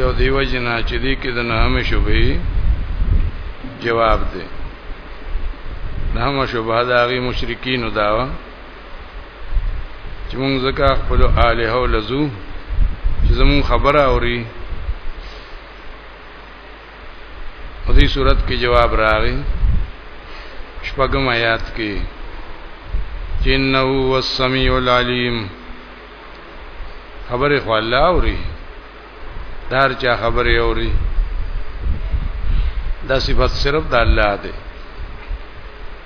یو دیو جنا چې دې کې د نهمه شوبې جواب دی نهمه شوبه د هغه مشرکین دا چې موږ زکه خپل الہ او لزو چې زمون خبره اوري په دې صورت کې جواب راغی شپږم آیات کې جنو والسمیع العلیم خبره خو الله اوري دار چا خبره اوري دا صفت صرف د الله دی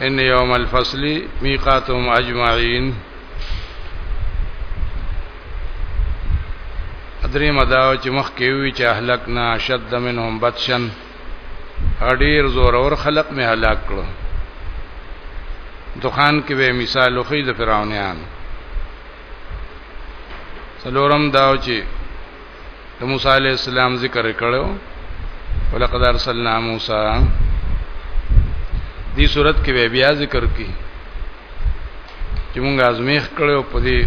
ان یوم الفصل میقاتهم اجمعین درې مداو چې مخ کې وی چې اهلکنا شد منهم بطشن اډیر زور اور خلق می هلاک کړو دخان کې به مثال خو د فرعونانو څلورم داو چې د موسی علی السلام ذکر کړو ولقد ارسلنا موسی دې صورت کې بیا ذکر کی چې موږ ازمیخ کړو په دې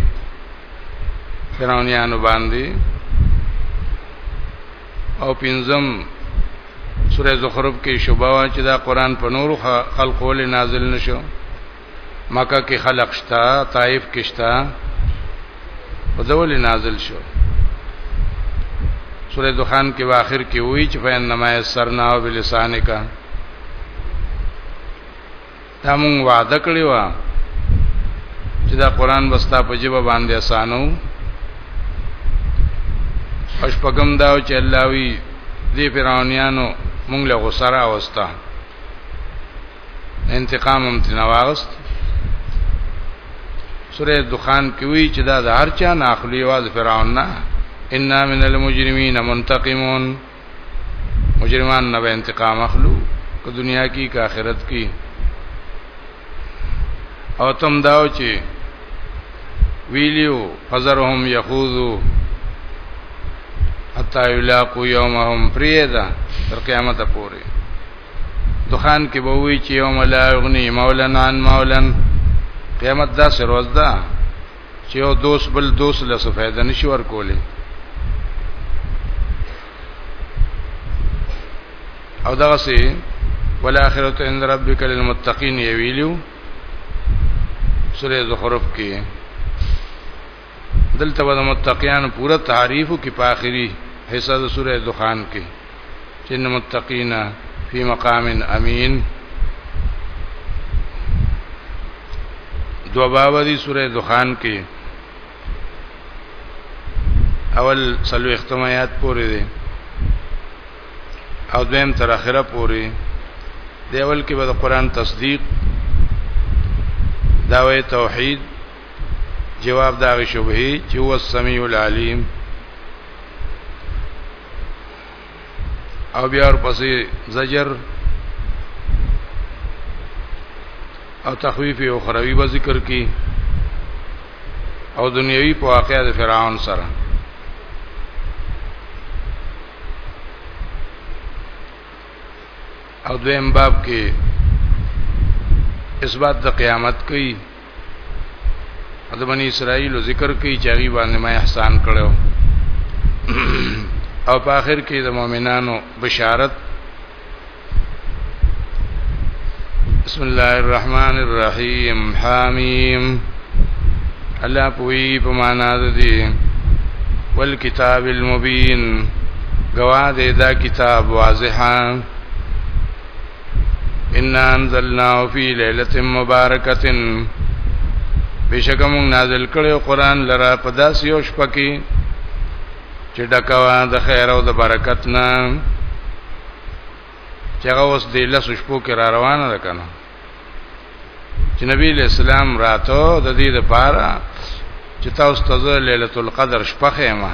فرعونانو باندې او پنځم سوره زخرف کې شوبه چې دا قران په نور خلقول نازل نشو مکه کې خلق شتا طائف کې شتا ودول نازل شو سورہ دخان کې واخر کې وی چې فینما یسرنا بلسانک دا مونږ وعده کړی و چې دا قران بستا په جبه باندې اسانو اش پغم دا چې الله وی دې فرعونانو مونږ له غسرہ اوستا انتقام هم تنه واغست سوره دخان کې وی چې دا د هر چا نه اخلي واز فرعون نه ان من المجرمین منتقمون مجرمان نه به انتقام اخلو که دنیا کې که آخرت کې او تم داو چې ویلیو فزرهم یخوذو حتا یلاقو یومهم فریدا تر قیامت پورې دخان کې به وی چې یوم لا یغنی مولن عن مولن قیامت دا سروز ده چې یو دوست بل دوست له څه فائدہ نشي ورکولې او دغه سي ولآخرت عند ربک للمتقین یویلو سورې زخرف کې دلته به د متقینانو پوره تعریف کې په آخري حصہ د سوره دخان کې چې متقین فی مقام امین دو باب دی سوره دخان کې اول سلو اختمایات پورې دي او دویم تر اخره پورې دی اول کې به د قران تصدیق داوی توحید جواب دا غي شوبه چې هو السميع العليم او بیا ورپسې زجر او تخویف او خروی به ذکر کی او دنیوي په واقعې د فرعون سره او دویم باب کې اثبات د قیامت کوي د بنی اسرائیل ذکر کوي چې هغه باندې ما احسان کړو او په آخر کې د مؤمنانو بشارت بسم الله الرحمن الرحیم حامیم الله پوی په معنا ده دي والکتاب المبین گواه ده دا کتاب واضحه ان انزلناه فی ليله مبارکه بشکم نازل کړو قران لرا په داس یو شپه کې چې ډکوا د خیر او د برکت نه چې هغه اوس د لس شپو کې را روانه ده کنه چې نبی له اسلام راتو د دې لپاره چې تاسو ته ليله القدر شپه خېمه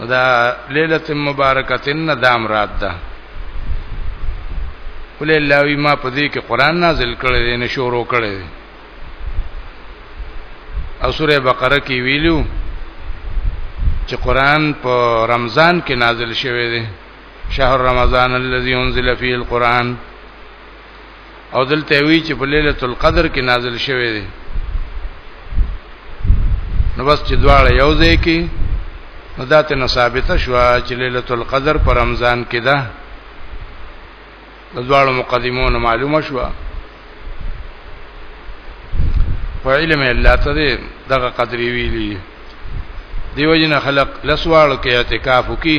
دا ليله مبارکه نه دا مراد ده ولې الله وی ما په دې کې قران نازل کړی دی نه شروع کړی دی او سوره بقره کې ویلو چې قران په رمضان کې نازل شوی دی شهر رمضان الذي انزل فيه القرآن او دلته وی چې په ليله القدر کې نازل شوه دی نو بس چې دواړه یو ځای کې نو دا ته ثابته شو چې ليله القدر پر رمضان کې ده د دواړو مقدمونو معلومه شو په علم الله ته دغه قدر ویلی دیو جن خلق لسوال کې اعتکاف کی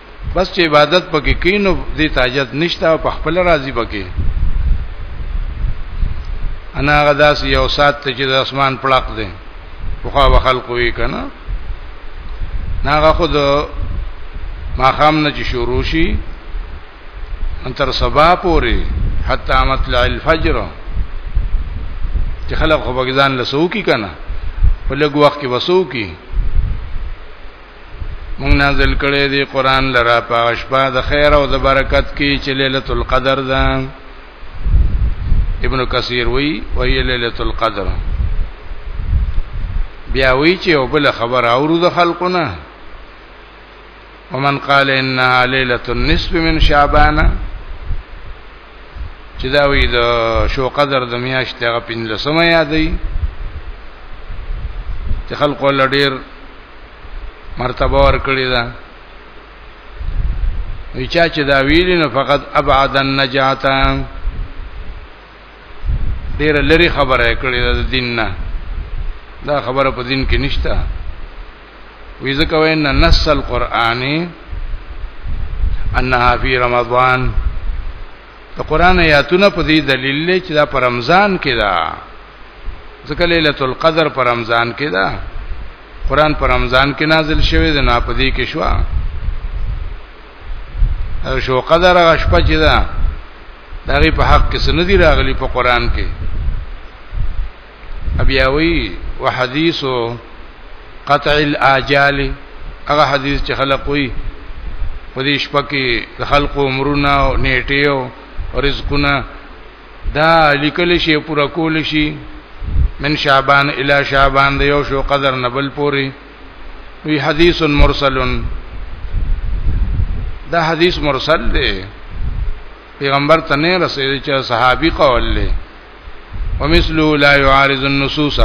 بس چې عبادت پکې کینو دې تاجت نشته او په خپل راضي پکې انا غداس یو سات ته چې د اسمان پړق دي خو خو خلقو یې کنه ناغه خود ما خام نه چې شروع شي انتر سبا پوري حتا مطلع الفجر چې خلک خو بګزان لسو کی کنه په لږ وخت کې وسو کی مونږ نازل کړی دی قران لرا په شپه د خیر او د برکت کې چې ليله القدر ده ابن کثیر وی وی ليله القدر بیا وی چې او بل خبر اورو د خلقونه ومن قال انها ليله النصف من شعبان چې دا وی د شو قدر د میاشتې هغه 15 یادې چې خلق ول ډیر مرتبه ور کړی دا ویچا چې دا ویل نو فقط ابعد النجات ډیر لری خبره کړی دا دین نه دا خبره په دین کې نشته وی ځکه وین نص القرآنی انها فی رمضان د قران آیاتونه په دې دلیل لې چې دا پر رمضان کې ده ځکه ليله القدر پر رمضان کې ده قران پر رمضان کې نازل شوی دی نه په دې کې شو او شو قدر غشپه چې ده دغه په حق کې سندې راغلي په قران کې بیا وی وحدیث قطع الاجال هغه حدیث چې خلق وی په دې شپه کې د خلقو عمرونه او نیټه او رزقونه دا لیکل شي پورا کول شي من شعبان الی شعبان د یو شو قدر نبل پوری وی حدیث مرسل دا حدیث مرسل دی پیغمبر ته نه رسېږي چې صحابي قول له ومثله لا يعارض النصوص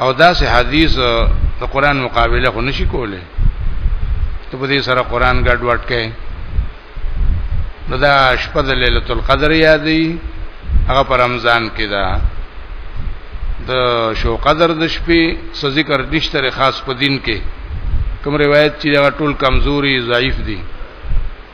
او دا سه حدیث د قران مقابله خو نشي کوله ته په دې سره قران ګډ وډ کې نو دا شپه د ليله القدر یادې هغه پر رمضان کې دا د شو قدر د شپې س ذکر دشتره خاص په دین کې کوم روایت چې دا ټول کمزوري ضعیف دي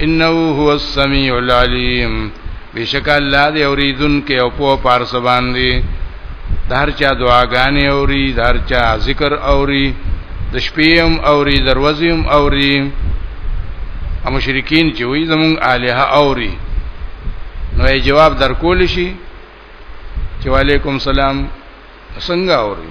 انه هو السميع العليم بشک الله دې اوریدون کې او په پارس باندې دهر چا دعاګانې اوري دهر چا ذکر اوري د شپې هم اوري دروازې هم اوري او مشرکین چې وي زمون الها اوري نو یې جواب درکول شي چې وعلیکم سلام څنګه اوري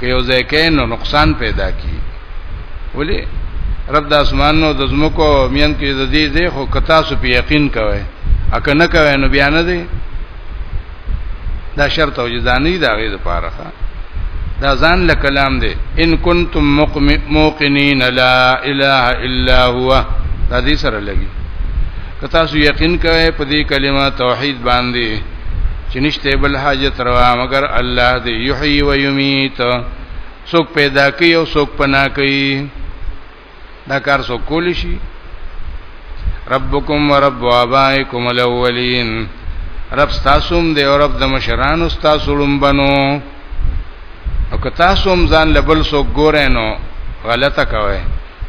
که یو ځای کې نو نقصان پیدا کی ولی رب د اسمانونو د زمکو مین کې د دې دې خو کتا سو په یقین کوي اکه نه کوي نو بیا نه دی دا شرط او جزانی دا غي د پاره دا ځان له کلام دی ان کنتم موقنین لا اله الا هو دا دې سره لګي کتا سو یقین کوي په دې کلمه توحید باندې چې نشته بل حاجت روا مگر الله دی یحیی و یمیت څوک پیدا کوي او څوک پنا کوي دا کار څوک کولی شي ربکم ورب آبائکم الاولین رب ستاسوم دی او رب د مشرانو ستاسو لومبنو او که تاسو هم ځان لبل سو ګورئ نو غلطه کوئ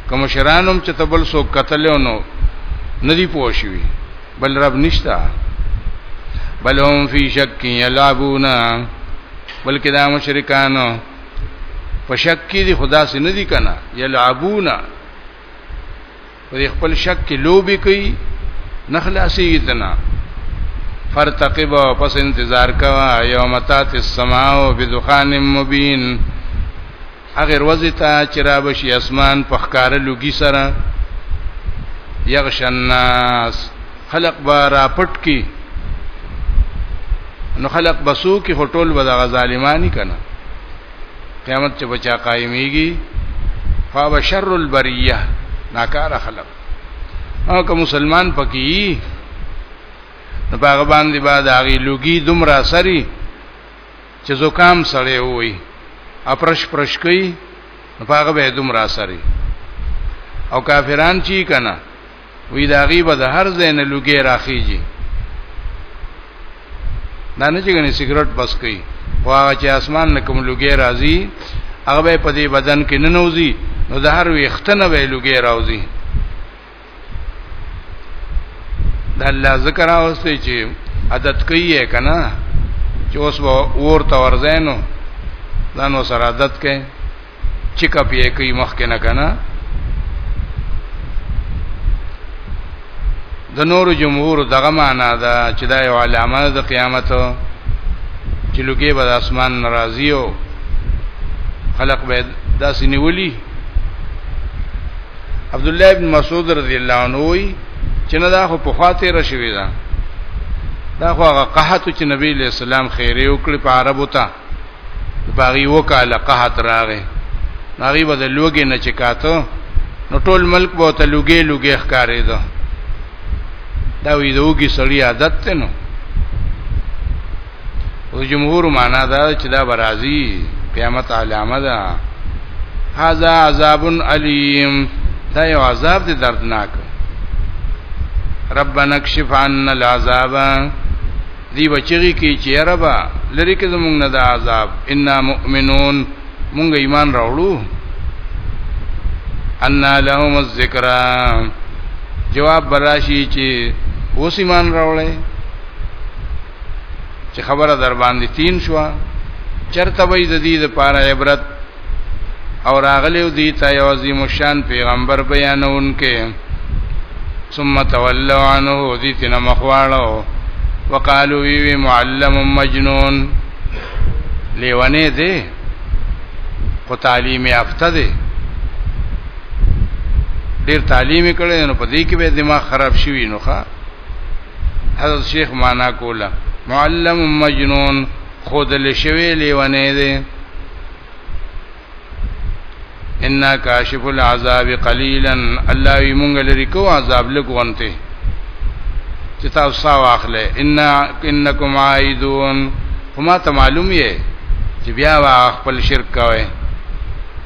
کوم شرانم چې تبل سو قتل نو ندی پوښوي بل رب نشتا بل هم فی شک یلعبون بلکې دا مشرکانو په شک کې دي خدا سي نه دي کنه یلعبون په خپل شک کې لوبي کوي نخلاصي تنا فرتقب پس انتظار کوا یوم تات السماء بدخان مبین هغې ورځې ته چې را به شي اسمان په ښکاره لوګي سره یغش الناس خلق به را پټ کی نو خلق بسو کې هټول به د ظالمانی کنه قیامت چې بچا قائميږي فاب شر البریه ناکاره خلق او که مسلمان پکې نو هغه باندې بعد هغه لوګي دومره سری چې زکام سړی وای اپرش پرش کوي نو پاغه به دوم را سره او کافران چی کنه وی دا غیب د هر زین لوګي راخیږي دا نه چې غني سیګریټ بس کوي خو هغه چې اسمان نه کوم لوګي راځي هغه په دې بدن کې نه نوځي نو د هر وی ختنه وی لوګي راوځي د الله ذکر اوسته چې عادت کوي کنه چې اوس به ور ته ورځینو دانو سره عادت کوي چې کپی کوي مخ کې نه کنه د نور جمهور دغه معنا ده چې دا یو علامه د قیامت چې لوګي به د اسمان ناراضي او خلق به داسې نیولي عبد الله ابن مسعود رضی الله عنه وی چې نه دا خو په خاطر رشوي دا دا خو هغه قحط چې نبی له سلام خیره وکړي په عربو ته باغی وکاله قحط راغې ناری به د لوګې نه چکاتو نو ټول ملک به ته لوګې لوګې ښکارې ده دا وی دوګي سړی عادت ته نو او جمهور معنا دا چې دا برازي قیامت علامه ده هاذا عذاب الیم دا یو عذاب دی دردناک ربنا اكشف عنا العذاب دی بچی کی چې ربا لری کې زمونږ نه دا عذاب ان مؤمنون مونږ ایمان راوړو ان لهم الذکر جواب براشی چې اوس ایمان راوړل چې خبره در باندې تین شو چرته وې د دې لپاره عبرت او راغلیو دی ته یو عظیم شان پیغمبر بیانونکې ثم تولوا عنه دې تنه مخواړو وقالو وی معلم مجنون لیونه دی خو تعلیم یافته دی ډیر تعلیم کړي نو په دې کې به دماغ خراب شي نو ښا حضرت شیخ معنا کوله معلم مجنون خود لشوی لیونه دی ان کاشف العذاب قليلا الله وی مونږ لري کو عذاب لګونته چې تاسو سا واخلې ان انکم عائدون هما ته معلوم یې چې بیا وا خپل شرک کوي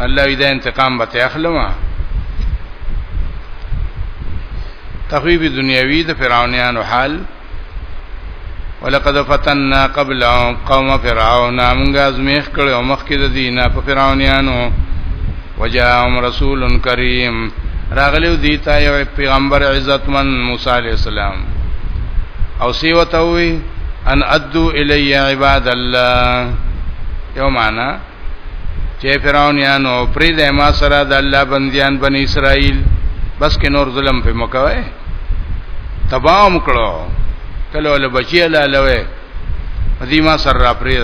الله دې انتقام به ته اخلم تخویب دنیوی د فرعونانو حال ولقد فتننا قبل قوم فرعون موږ ازمیخ کړو مخکې د دینه په فرعونانو وجاهم رسول کریم راغلیو دیتا یو پیغمبر عزتمن موسی علی السلام او سی وتوی ان ادو الی عباد الله یو معنا چې فرعون یانو پرې د ما سره د الله بندیان بنی اسرائیل بس کې نور ظلم په مکوي تباهم کړو کله ول بچی له لوي دې ما سره پرې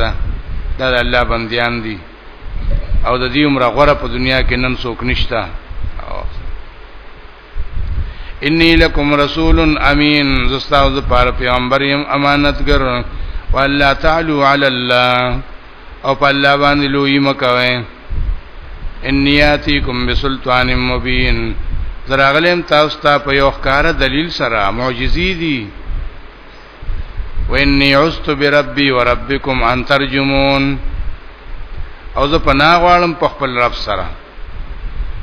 دا د الله بندیان دي او د دې عمر غره په دنیا کې نن څوک نشتا انی لکم رسول امین زستاو د پاره پیغمبر یم امانتګر والله تعالو علی الله او په الله باندې لوی مکوي انیاتیکم بسلطان مبین زراغلم تاسو ته په یو ښکار دلیل سره معجزې دي وانی عست بربی وربکم ان ترجمون او زه پناه غواړم په خپل رب سره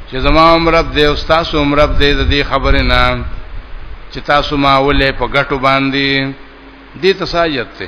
چې زما عمر رب دې او تاسو عمر رب دې د دې خبرې نه چې تاسو ما ولې په ګټو باندې دې تساجت ته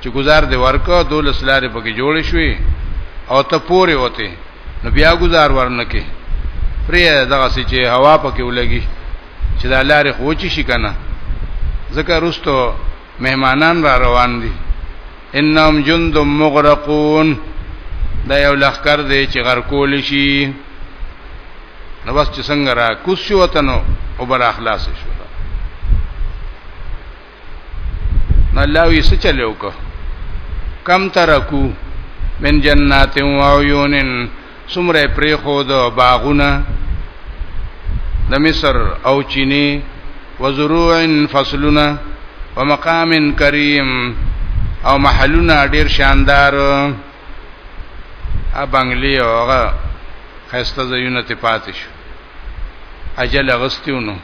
چې گزار دی ورکو دولس لارې پکې جوړې شوې او ته پورې وته نو بیا گزار ورنکې پرې دغه سې چې هوا پکې ولګي چې دا لارې خوچ شي کنه ځکه رستو مهمانان را روان دي انهم جند مغرقون دا یو لخر دی چې غرقول شي نو بس چې څنګه را کوسیو تنو او بر اخلاص شو نو الله وی څه چلو کو کم ترکو من جنات و عیون سمره پری خود باغونه د مصر او چینی و زروع فصلونه و مقام کریم او محلونه ډیر شاندار ا بنگلی اوغه خسته زینت پاتې شو اجل غستونو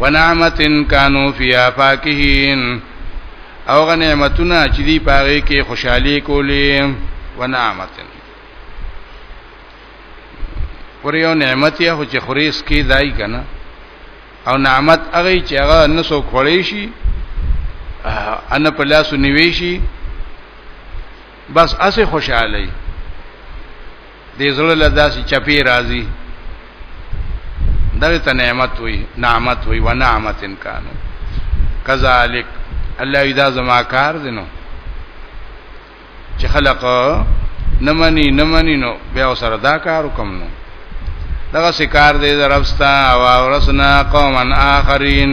ونعمتن کانو فیا فاکهین او غ نعمتونه چې دی پاره کې خوشحالي کولی ونعمتن پر یو نعمت یا خو چې خریس کې دای کنه او نعمت هغه چې هغه نسو خوړې شي ان په لاسو نیوي شي بس اسه خوشاله دې زړه له داسې چپی راځي دغه ته نعمت وي نعمت وي و نعمت کانو کذالک الله اذا زما کار دینو چې خلق نمنې نمنې نو بیا سره دا کار وکم نو دغه سکار دې درفستا او ورسنا قوما اخرین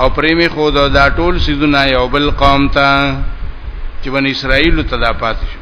او پریمی خود دا ټول سیدونه یو بل قوم ته چې بن اسرائیل ته دا پاتې شو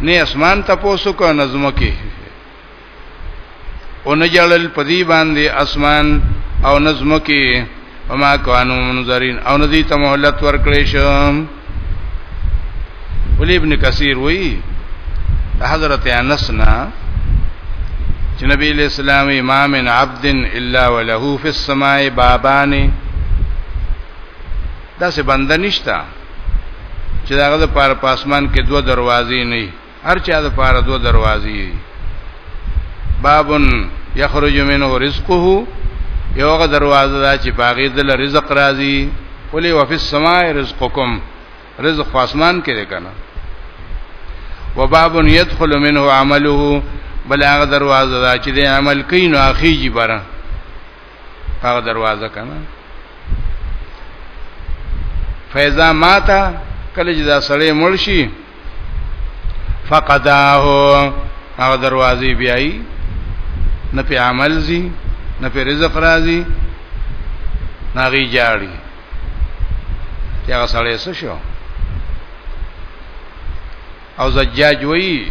نه اسمان ته پوسو کو نظم کې او نه جړل پدی باندې اسمان او نظم کې وما كانوا منذرين او ندی ته مهلت ورکړې شو ولی ابن کثیر وی حضرت انس نا چې نبی علیہ السلام امام عبد الا وله فی السماء بابان دا سه بنده نشتا چې داغه د پاره په اسمان کې دوه دروازې نه وي هر چا د پاره دوه دروازې وي بابن یخرج منه رزقه یوغه دروازه دا چې باغې د رزق راځي ولې وفي السماء رزقکم رزق په اسمان کې دی کنه وبابن يدخل منه عمله بل هغه دروازه دا چې د عمل کین او اخیږي بره هغه دروازه کنه فیضا ماتا کله چې دا سړی مړ شي فقداه هغه دروازې بیایي نه په عمل زی نه په رزق راځي نه غي جاړي چې هغه سړی څه شو او زجاج وایي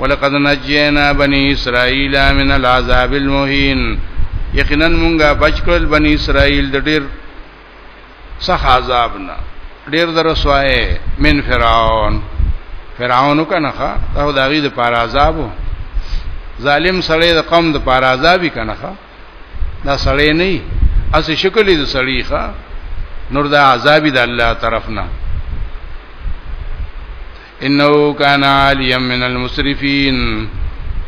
ولقد نجینا بنی اسرائیل من العذاب المهین یقینا مونږه بچکل بنی اسرائیل د ډیر سخت عذاب نه ډیر درسوای من فرعون فرعون کنه ښا دا د غي د پار عذابو ظالم سړی د قوم د پار عذابي کنه ښا دا سړی نه اسی شکل د سړی ښا نور دا عذابي د الله طرف نه انه کان عالیا من المسرفین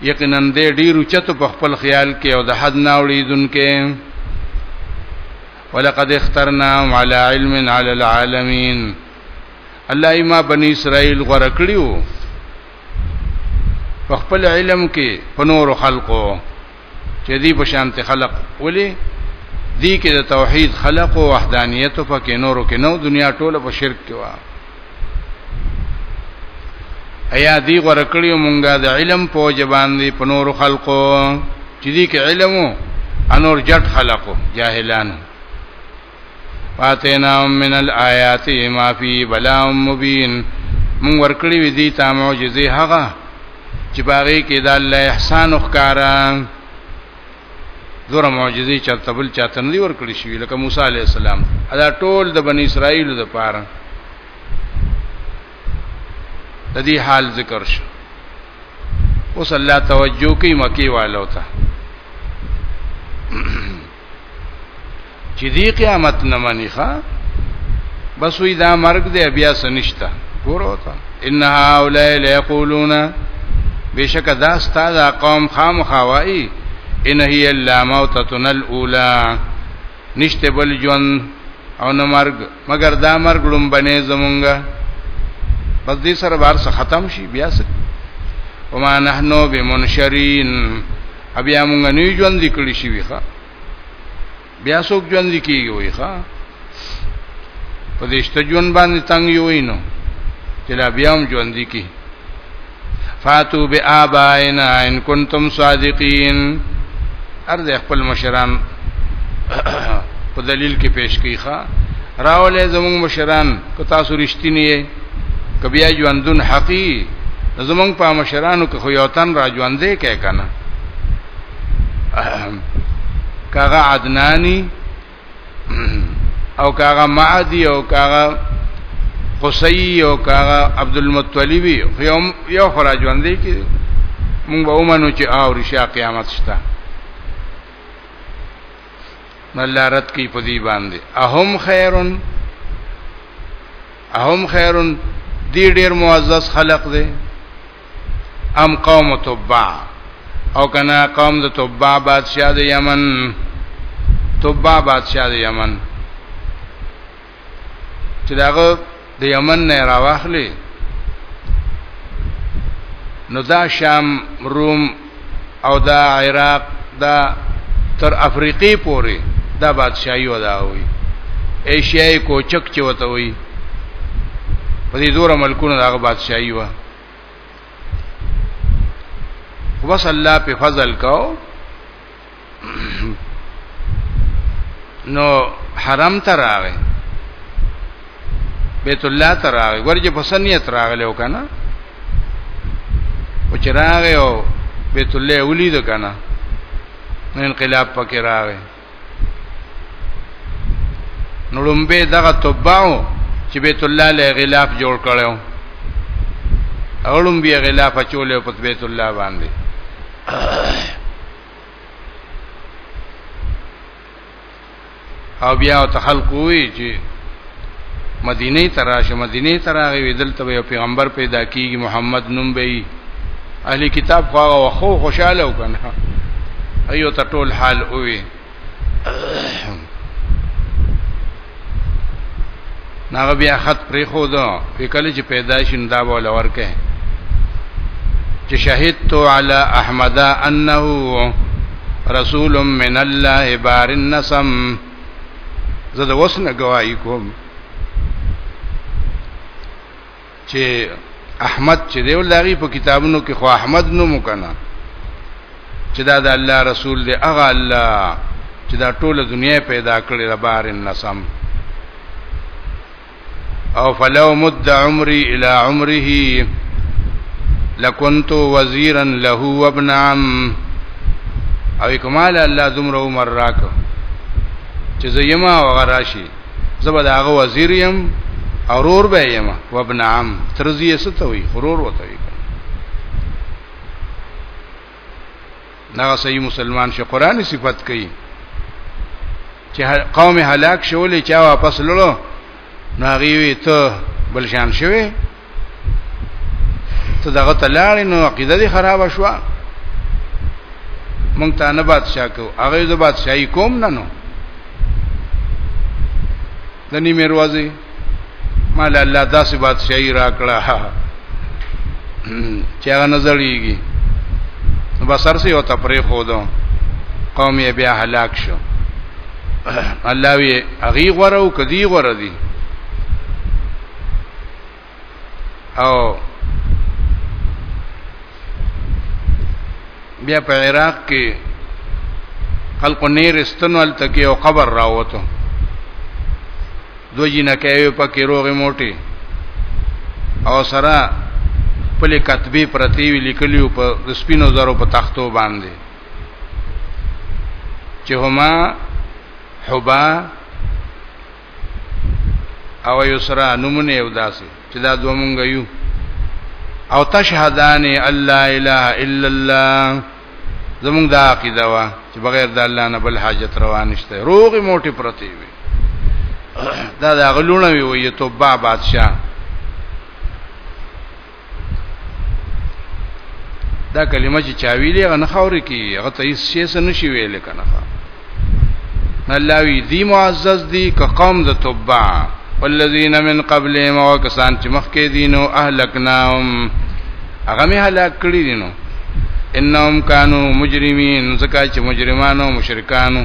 یقینا دې ډیر چتو په خپل خیال کې او د حد نه وړیدونکې ولقد اخترنا على علم على العالمین الله ما بنی اسرائیل غره کړیو په خپل علم کې په نور خلقو چې دی په شانت خلق ولی دی کې د توحید خلق او وحدانیت په کې نورو کې نو دنیا ټوله په شرک کې و ایا دی ورکړی مونږه د علم په جبان دی په نورو خلقو چې دی کې علمو انور جټ خلقو جاهلانو فاتیناهم من الآیات ما فی بلاء مبین مون ورکړی وی دي تا معجزه هغه چې باغې کې د الله احسان وکړا زره معجزه چرته بل چاته نه ورکړی شوی لکه موسی علی السلام دا ټول د بنی اسرائیل د پاره د دې حال ذکر شو اوس الله توجه کوي مکی والو ته چې دی قیامت نه مني ښا بس وی دا مرګ دی بیا سنشتہ ګورو تا ان هؤلاء ليقولون بشک دا استاد قوم خامخوای ان هی الا موتتن الاولى نشته بل جون او نه مرګ مگر دا مرګ لومبنه زمونږه بس دې سره بار څه ختم شي بیا څه وما نحنو بمنشرین بیا مونږ نه ژوند لیکلی شي ویخه بیا څوک ژوند لیکيږي ویخه په دې شته ژوند باندې تنگ یو وینو چې لا بیا هم ژوند لیکي فاتو بآبائنا ان کنتم صادقین ارز خپل مشران په دلیل کې پیش کیخه راولې زموږ مشران که تاسو رښتینی کبیا ژوندون حقی زمونږ په مشرانو کې خو یو تن را ژوندې کې کنه کاغه عدنانی او کاغه معدی او کاغه قصی او کاغه عبد المطلب یو یو خو را ژوندې کې مونږ به ومنو چې او رشا قیامت شته نو الله رد کوي په دې باندې اهم خیرون اهم خیرون دی ډیر معزز خلق دی ام قوم تبع او کنا قوم د تبع بادشاہ د یمن تبع بادشاہ د یمن چې داغه د یمن نه راوخلی نو دا شام روم او دا عراق دا تر افریقې پورې دا بادشاہي ودا وي ایشیای کوچک چې وته وي په دې دوه ملکونو دا بادشاہي و وصلی الله په فضل کو نو حرم ته راغی بیت الله ته راغی ورجه په سنیت راغلی او کنه او چې راغی او بیت الله ولید کنه نو انقلاب پکې راغی نو لومبه دغه تباو چې بیت الله له غلاف جوړ کړو اولم بیا غلاف چولې په بیت الله باندې او بیا ته خلق وی چې مدینه ته راشه مدینه ته راغی ودل ته یو پیغمبر پیدا کیږي محمد نوم به اهل کتاب خو هغه خو خوشاله وکنه ایو ته ټول حال وی ناغه بیا خط پرې خو دا په کله چې پیدا شین دا بول ورکه چې شهید تو علی احمد انه رسول من الله بار النسم زه د وسنه گواہی کوم چې احمد چې دی ولغی په کتابونو کې خو احمد نو مکنه چې دا د الله رسول دی هغه الله چې دا ټوله دنیا پیدا کړې د بار النسم او فلو مد عمري الى عمره لکنت وزیرا له وابن عم او کمال الله دومره عمر راک چې زیما وغراشي زبر د هغه وزیر يم اورور به يم وابن عم ترزی ستوي غرور وته وي دا صحیح مسلمان شي قرآني صفت کوي چې قوم هلاک شولې چا واپس لړو ناغي وي ته بل شان شوی ته دغه تلاړ نو عقیده دې خراب شوه مونږ ته نه بادشاہ کو هغه د بادشاہي کوم نه نو د نیمه ورځې مال الله داسې بادشاہي راکړه چې هغه نظرېږي نو بسر سي او تفریح خو دو قوم یې بیا هلاک شو الله وی اغي غره او کدی غره دي او بیا په عراق کې خلق نیر استنوال تکي او قبر راوته دوی نه کوي په کې روغه موټي او سره خپل کتبه پرتی وی لیکلیو په سپینو زرو په تختو باندې چې هما حبا او یو سره نمونه یو داسې چې دا دوه مونږ یو او تشهدان الله اله الا الله زمونږ دا عقیده وا چې بغیر د الله نه بل حاجت روا نشته روغ موټي پرتی وي دا دا غلونه وي وي توبه بادشاہ دا کلمه چې چا ویلې هغه نه خوري کی هغه ته هیڅ شی سره نشي ویل کنه الله وی دی معزز دی که قوم د تبع والذین من قبلهم وکسان چې مخکې دینو اهلکناهم هغه می هلاک کړی دینو انهم کانوا مجرمین زکه چې مجرمانو مشرکانو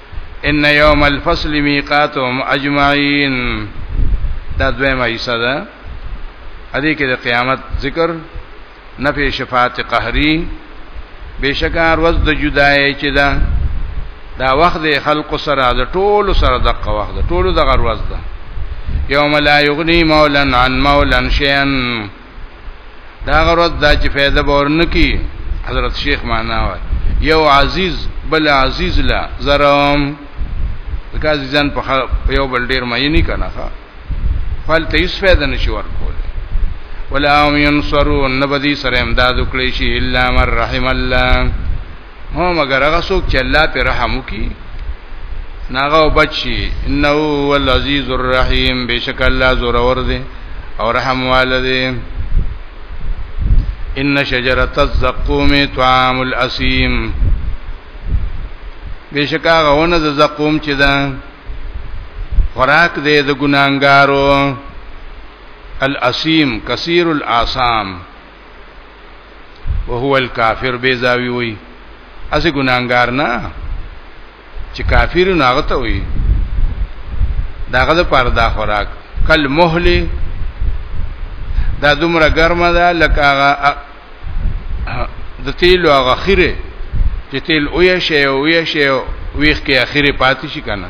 ان یوم الفصل میقاتهم اجمعین دا دویمه حصہ ده ادي کې د قیامت ذکر نفی شفاعت قهری بشکار وز د جدای چې دا دا وخت خلق سره د ټول سره دغه وخت ټول دغه ورځ ده یوم لا یغنی مولا عن مولا شیئا دا غرض دا چې فائدہ باورن کی حضرت شیخ معنا و یو عزیز بل عزیز لا زرم ځکه عزیزان په یو بل ډیر مې نه کنه ښا فل ته هیڅ فائدہ نشي ورکول ولا هم ينصرون نبدي سره امداد وکړي شي الا من رحم الله هو مگر هغه څوک چې الله پر رحم وکي ناغه بچي انه هو العزیز الرحیم بشک الله زور اور دی او رحم والده ان شجره الزقوم طعام الاسیم بشک هغه ونه د زقوم چې ده خوراک دې د ګناګارو الاسیم کثیر الاسام وهو الکافر به زاوی وي اسی ګناګار نه چې کافر نه هغه ته وي داغه د پر دا خوراک کل مهله دا دومره ګرمه ده لکه هغه د تیل او غخیره چې تیل اویا شی اویا شی ویخ کې اخیره پاتې شي کنه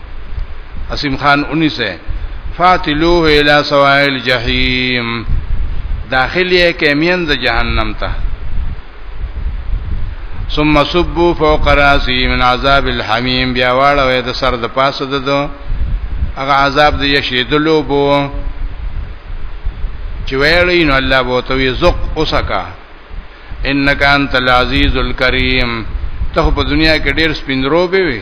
اسیم خان 19 فاتلوه الى سوائل جهنم داخلیه کمین د جهنم ته ثم صبو فوق راسي من عذاب الحمیم بیا واړه د سر د پاسه ددو هغه عذاب د یشیدلو بو چې ویلی نو الله بو توي زق اوسکا انک انت العزیز الکریم ته په دنیا کې ډیر سپیندرو به وي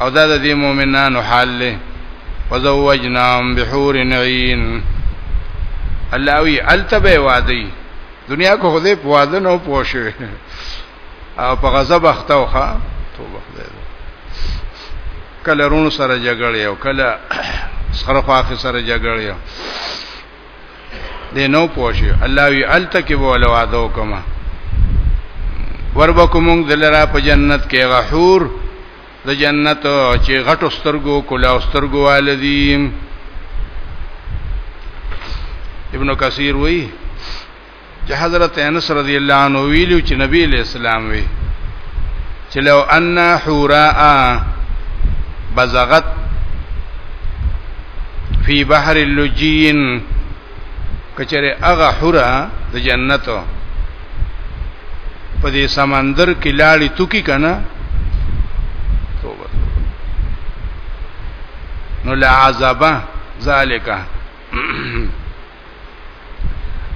او دا د دې مؤمنانو حال له وزوجناهم بحور عین الله وی التبه وادي دنیا کو خدای په واده نه پوښوي او په غضب اختوخه توبه خدای کله رونو سره جګړه او کله سره خواخ سره جګړه دې نو پوښي الله وی الته کې بوله وعده وکما وربکم دلرا په جنت کې غحور د جنت چې غټو سترګو کلا سترګو والدیم ابن کثیر وی چې حضرت انس رضی الله عنه ویلو چې نبی علیہ السلام وی چې لو ان حوراء بزغت فی بحر اللجین کچره هغه حورا د جنت په دې سمندر کې لاړې توکي کنه توبه نو لعذاب ذالک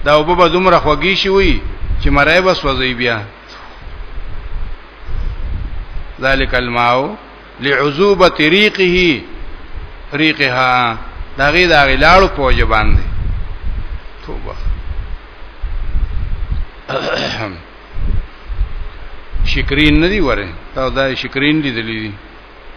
دا وب به دومره خوږی شي وي چې مرای بس وځي بیا ذالک الماء لعذوبه ريقه ريقها داغه دا غلاړو پوج باندې توبه شکرین ندی وره تا دا شکرین لیدلی دي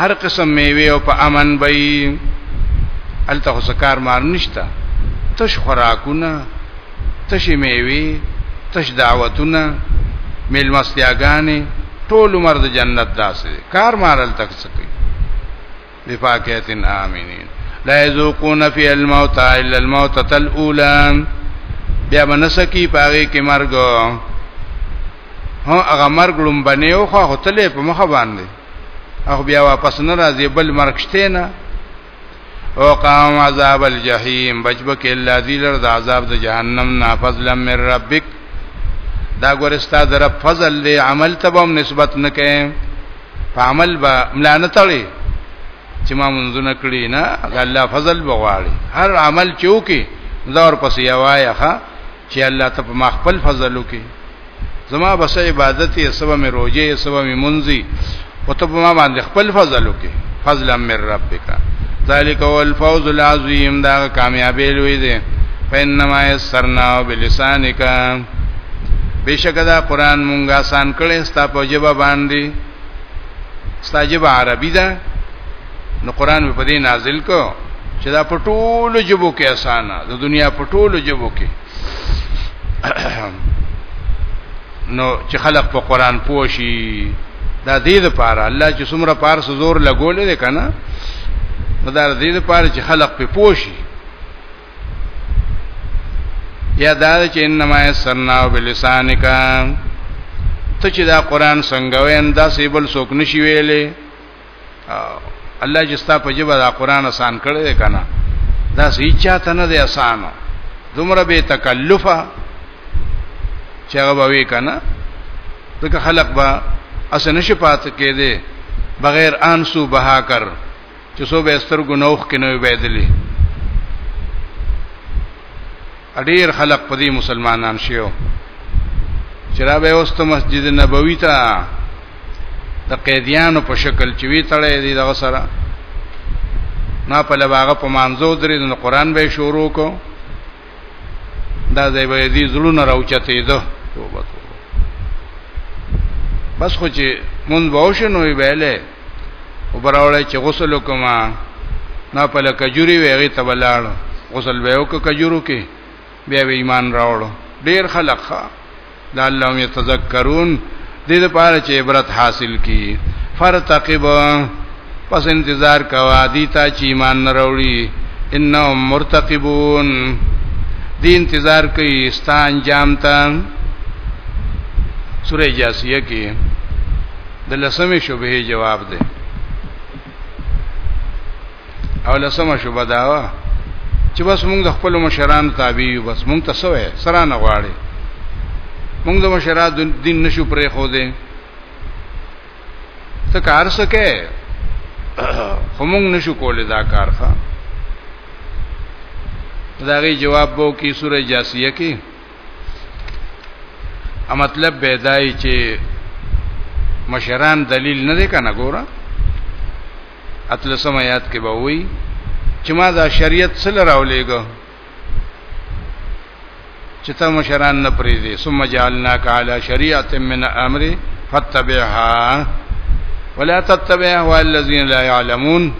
هر قسم میوه او په امن بې الته سکار مار نشتا تش خوراکونه تش میوه تش دعوتونه مل مستیاګانې ټول عمر د جنت داسې کار مارل تک سکی بفاکهتن امنین لا یذوقون فی الموت الا الموت الاولى بیا منسکی پاره کې مرګ هو هغه مرګ لوم بنیو خو هتلې په مخ باندې او بیا واپس نه راځي بل مرګ شته نه او قام عذاب الجحیم بچبک الا ذیلر د عذاب د جهنم نه فضلا من ربک دا ګورستا در فضل له عمل ته هم نسبت نه کئ په عمل با ملانه تړي چې ما منځونه کړی نه الله فضل بغواړي هر عمل چوکي زور پس یوایا ها چې الله ته په ما خپل فضل وکي زما بس عبادت یې سبا مې روزه یې سبا مې منځي او ته په ما باندې خپل فضل وکي فضلا من ربک ذالک هو الفوز العظیم دا کامیابی لوی دی فینما یسرنا بلسانک بشکدا قران مونږه آسان کړي ستا په جواب باندې ستاجب عربي ده نو قران په دې نازل کو چې دا په ټولو جبو کې اسانه د دنیا په ټولو جبو کې نو چې خلق په قران پوشي دا دې د پاره الله چې څومره پار زور لګولې ده کنه دا دې د پاره چې خلق په پوشي یا دا چې انما یسرنا بلسانک ته چې دا قران څنګه وین دا سیبل څوک نشي ویلې الله چې ستا په جبه دا قران آسان کړی دی کنه دا سې چاته نه دی آسان دومره به تکلفه چې هغه به وی کنه ځکه خلق با اسنه شپات کې دی بغیر انسو بها کر چې سو به ستر ګنوخ کې نه وېدلې اډیر خلق په دې مسلمانان شیو چې را به اوست مسجد نبوي ته د قیدیانو په شکل چې وی تړې دي دغه سره ما په لباغه په مانزو درې د قران به شروع کو دا ځای به دې زړونه راوچته ده توبه توبه بس خو چې مونږ به وشنو ویلې او براوړې چې غسل وکما نه په لکه جوړي ویغه تبلاړ غسل به وک کجورو کې بیا به ایمان راوړو ډیر خلک ښا لعلهم يتذكرون دې لپاره چې عبرت حاصل کی فرتقب پس انتظار کوا دي تا چې ایمان نه وروړي انهم مرتقبون دې انتظار کوي ستا انجام ته سورې جاسیه کې د لسمې شوبه جواب ده او لسمه شوبه دا و چې بس موږ د خپل مشرانو تابع یو بس موږ ته سوې سره نه غواړي موږ د مشرانو دین نشو پرې خو دې ته کار سکے خو موږ نشو کولای دا کار ښه داغي جواب بو کی سوره جاسیه کې ا مطلب بيدای چې مشران دلیل نه دی کنه ګوره اتلسم آیات کې به وایي چې ما دا شریعت سره راولېګو چې ته مشران نه پرې دي ثم جعلناک علی شریعت من امر فتبعها ولا تتبع اهواء الذين لا يعلمون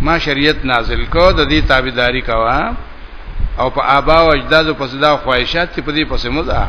ما شریعت نازل کو د دې تابعداري کوا او په آبا او اجداد په صدا خواهشات په دې پسې مزه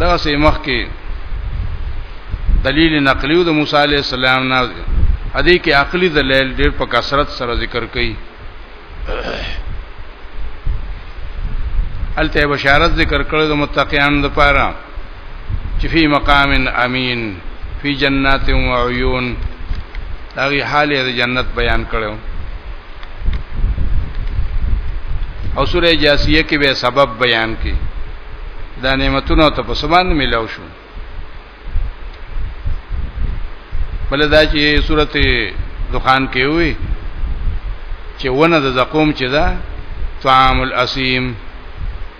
دا سه مخ کې دلیل نقلیو د موسی علی السلام نه هدي کې عقلی دلیل ډېر په کثرت سره ذکر کړي الته بشارت ذکر کړو د متقیان لپاره چې فی مقام امین فی جنات و عیون دا غي حال د جنت بیان کړو او سوره جاسیه کې به سبب بیان کړي دا نعمتونه ته په سبان ملاو شو بل دا چې سوره دخان کې وي چې ونه د زقوم چې دا طعام الاسیم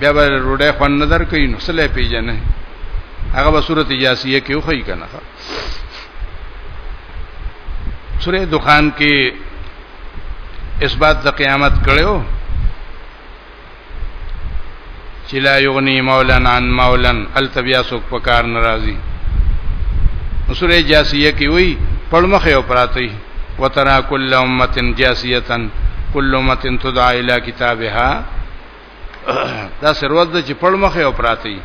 بیا به روډه خوان نظر کوي نو سلې پیژنې هغه به صورت یاسیه کې وخی کنه سوره دخان کې اثبات د قیامت کړو چې لا یغنی مولان عن مولان التبیا سوک پکار ناراضي سوره جاسیه کې وی پړمخه او پراتی وترى كل امه جاسيه كل امه تدعى الى كتابها دا سروت د چې پړ مخه او پراتی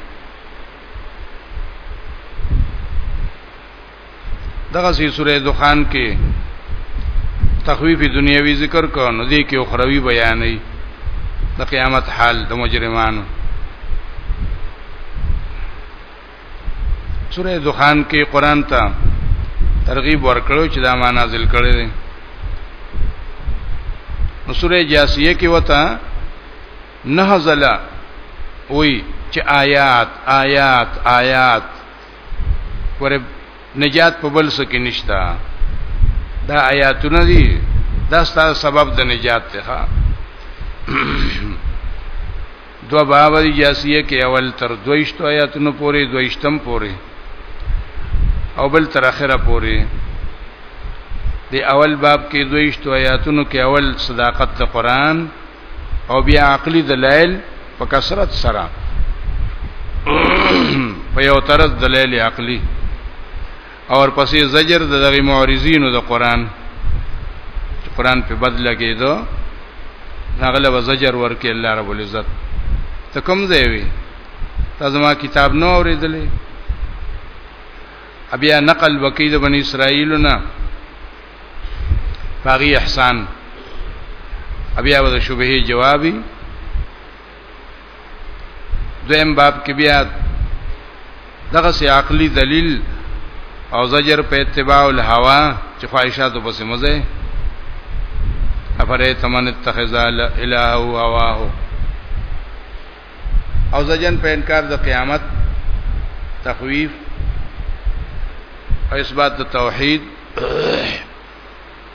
دغه سی سوره دخان کې تخویف دنیوي ذکر کو نو دې کې اخروی بیانې د قیامت حال د مجرمانو سوره دخان کې قران ته ترغیب ورکړو چې دا ما نازل کړی دی نو سوره جاسیه کې وتا نهزل وی چې آیات آیات آیات ور نجات په بل څه کې نشتا دا آیاتونه دي دا ستاسو سبب د نجات ته دو باب دی جاسیه کې اول تر دویشتو آیاتونو پورې دویشتم پورې او بل تر اخره پورې دی اول باب کې دویشتو آیاتونو کې اول صداقت د قران او بیا عقلی دلایل په کثرت سره په یو طرز دلایل عقلی او پسې زجر د دغه معرضینو د قران قران په بدل کېدو هغه له زجر ورکې الله رب العزت ته کوم ځای وي تا زما کتاب نو اوریدلې بیا نقل وکي د بنی اسرائیل نه باغی احسان بیا د شبهه جوابي دویم باب کې بیا دغه سي عقلي دلیل او زجر په اتباع الهوا چې خواهشات په سمه ده افره تمن اتخذ اله او هواه او زجن په انکار د قیامت تخویف او اثبات د توحید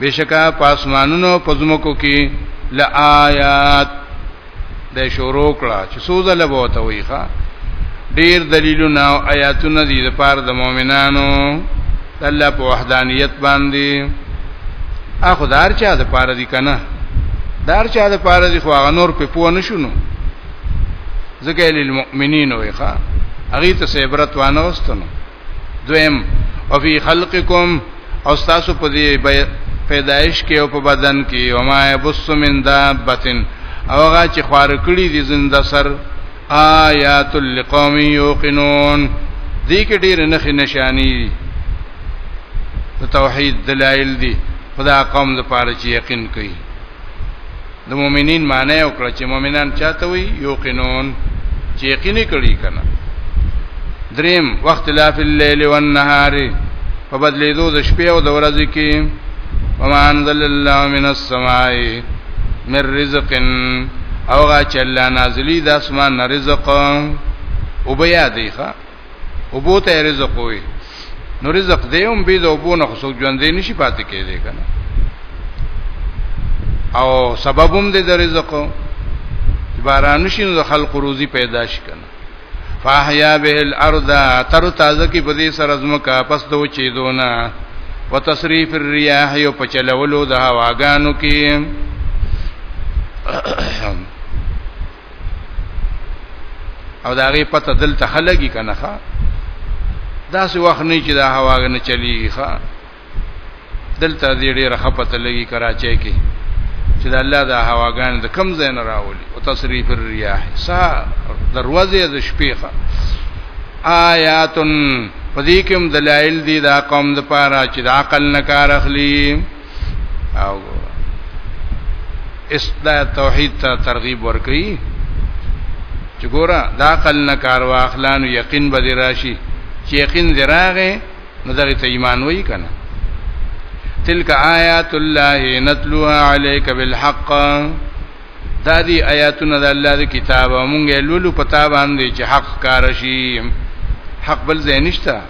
بشکا پاسمانونو پزمکو کې لآیات د شروع کړه چې سوزه لبوته ویخه ډیر دلیلونه او آیاتونه دي د پاره د مؤمنانو الله په وحدانیت باندې اخو دار چا د پاره دي کنه دار چا د پاره دي خو هغه نور په پوه نشونو ځکه للمؤمنین ویخه هغه ته عبرت وانه واستنو دویم او فی خلقکم او تاسو په دې پیدایش کې او په بدن کې او ما یبس من دابتن او هغه چې خوار کړی دي زنده سر آیات لقوم یوقنون دې کې ډېر نه نشانی دي توحید دلایل دي خدا قوم د پاره چې یقین کوي د مؤمنین معنی او کړه چې مؤمنان چاته وي یو قنون چې یقین کړي کنه دریم وخت لاف الليل والنهار په بدلې دو د شپې او د ورځې کې وما انزل الله من السماء من رزق او غا چې الله نازلی د اسمان رزق او بیا دی ښا او بو ته رزق وي نو رزق دې هم به د اوبو نه خسو ژوندې نشي پاتې کېږي کنه او سبب هم دې د رزق باران شي نو خلق روزي پیدا شي کنه فاحیا به الارض تر تازه کی بدی سر زمکا پس دو چی دونا وتصریف الرياح یو پچلولو د هواګانو کی او دا غي پته دل ته خلګي کنه ښا دا سه وخت نه چې دا هوا نه چلیږي ښا دلته دې ډیره خپته لګي کراچۍ کې چې د الله د هواګان د کم ځای نه راولي او تصریف الرياح سا دروازه د شپې ښا آیاتن پدې کوم دلایل دي دا قوم د پاره چې د عقل نه کار اخلي او اس دا توحید ته ترغیب ورکړي چې ګوره دا عقل نه کار واخلان یقین به راشي چې یقین دراغه نو دغه ته ایمان وای کنه تلک آیات الله نتلوها علیک بالحق دا دی آیاتونه د الله د کتاب مونږه لولو پتا باندې چې حق کار شي حق بل ځای نشته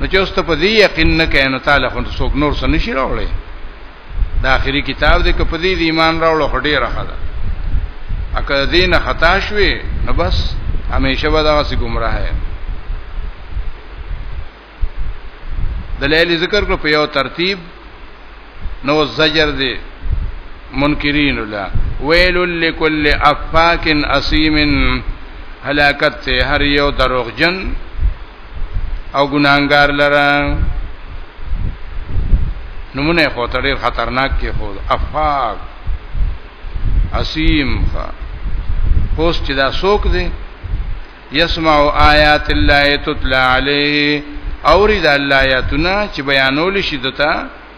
نو چې اوس ته په دې یقین نه کینو تعالی خو څوک نور سن شي راوړي دا اخري کتاب دې کپ دې ایمان راوړو هډې راخه ده اکه دینه خطا شوي نو بس همیشه به دا سي گمراه ہے دلیل ذکر کړ په یو ترتیب نو زجر دی منکرین الله ویل لكل افاک اسیم هلاکت ته هر یو دروغجن او ګناګار لره نمونه خو ته ډیر خطرناک کې خو افاق اسیم خا پوس چې دا سوک دی یسمع آیات الله تتلا علیه اوری د الله آیاتنا چې بیانول شي دتا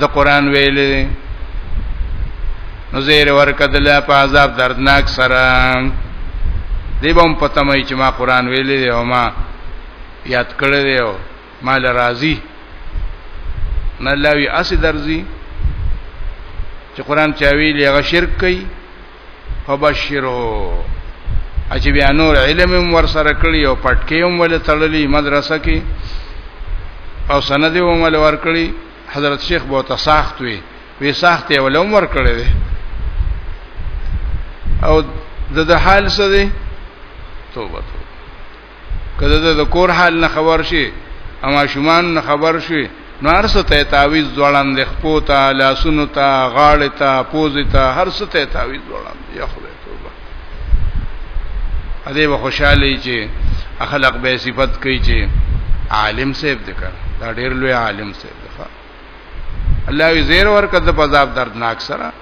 د قران ویلې نو زیر ورکدل په عذاب دردناک سره دی بم پته مې چې ما قران ویلې دی او ما یاد کړی دی او ما لرازي نه لاوی اسی درځي چې قران چا ویلې هغه شرک کوي فبشرو اچ بیا نور علم هم ور سره کړی او پټکی هم ول تړلی مدرسه کې او سند هم ول ور کړی حضرت شیخ بو ته ساخت وی وی ساخت یې ول هم ور کړی دی او د د حال څه دی توبه توبه کله د کور حال نه خبر شي اما شومان نه خبر شي نو هر څه ته تعویز ځوړان د خپو ته لاسونو ته غاړه ته پوزې ته هر څه ته تعویز ځوړان یا خدای توبه اده به خوشاله چې اخلاق به صفت کوي چې عالم سیب ذکر دا ډیر لوی عالم سیب ذکر الله یې زیر ورکړ د عذاب دردناک سره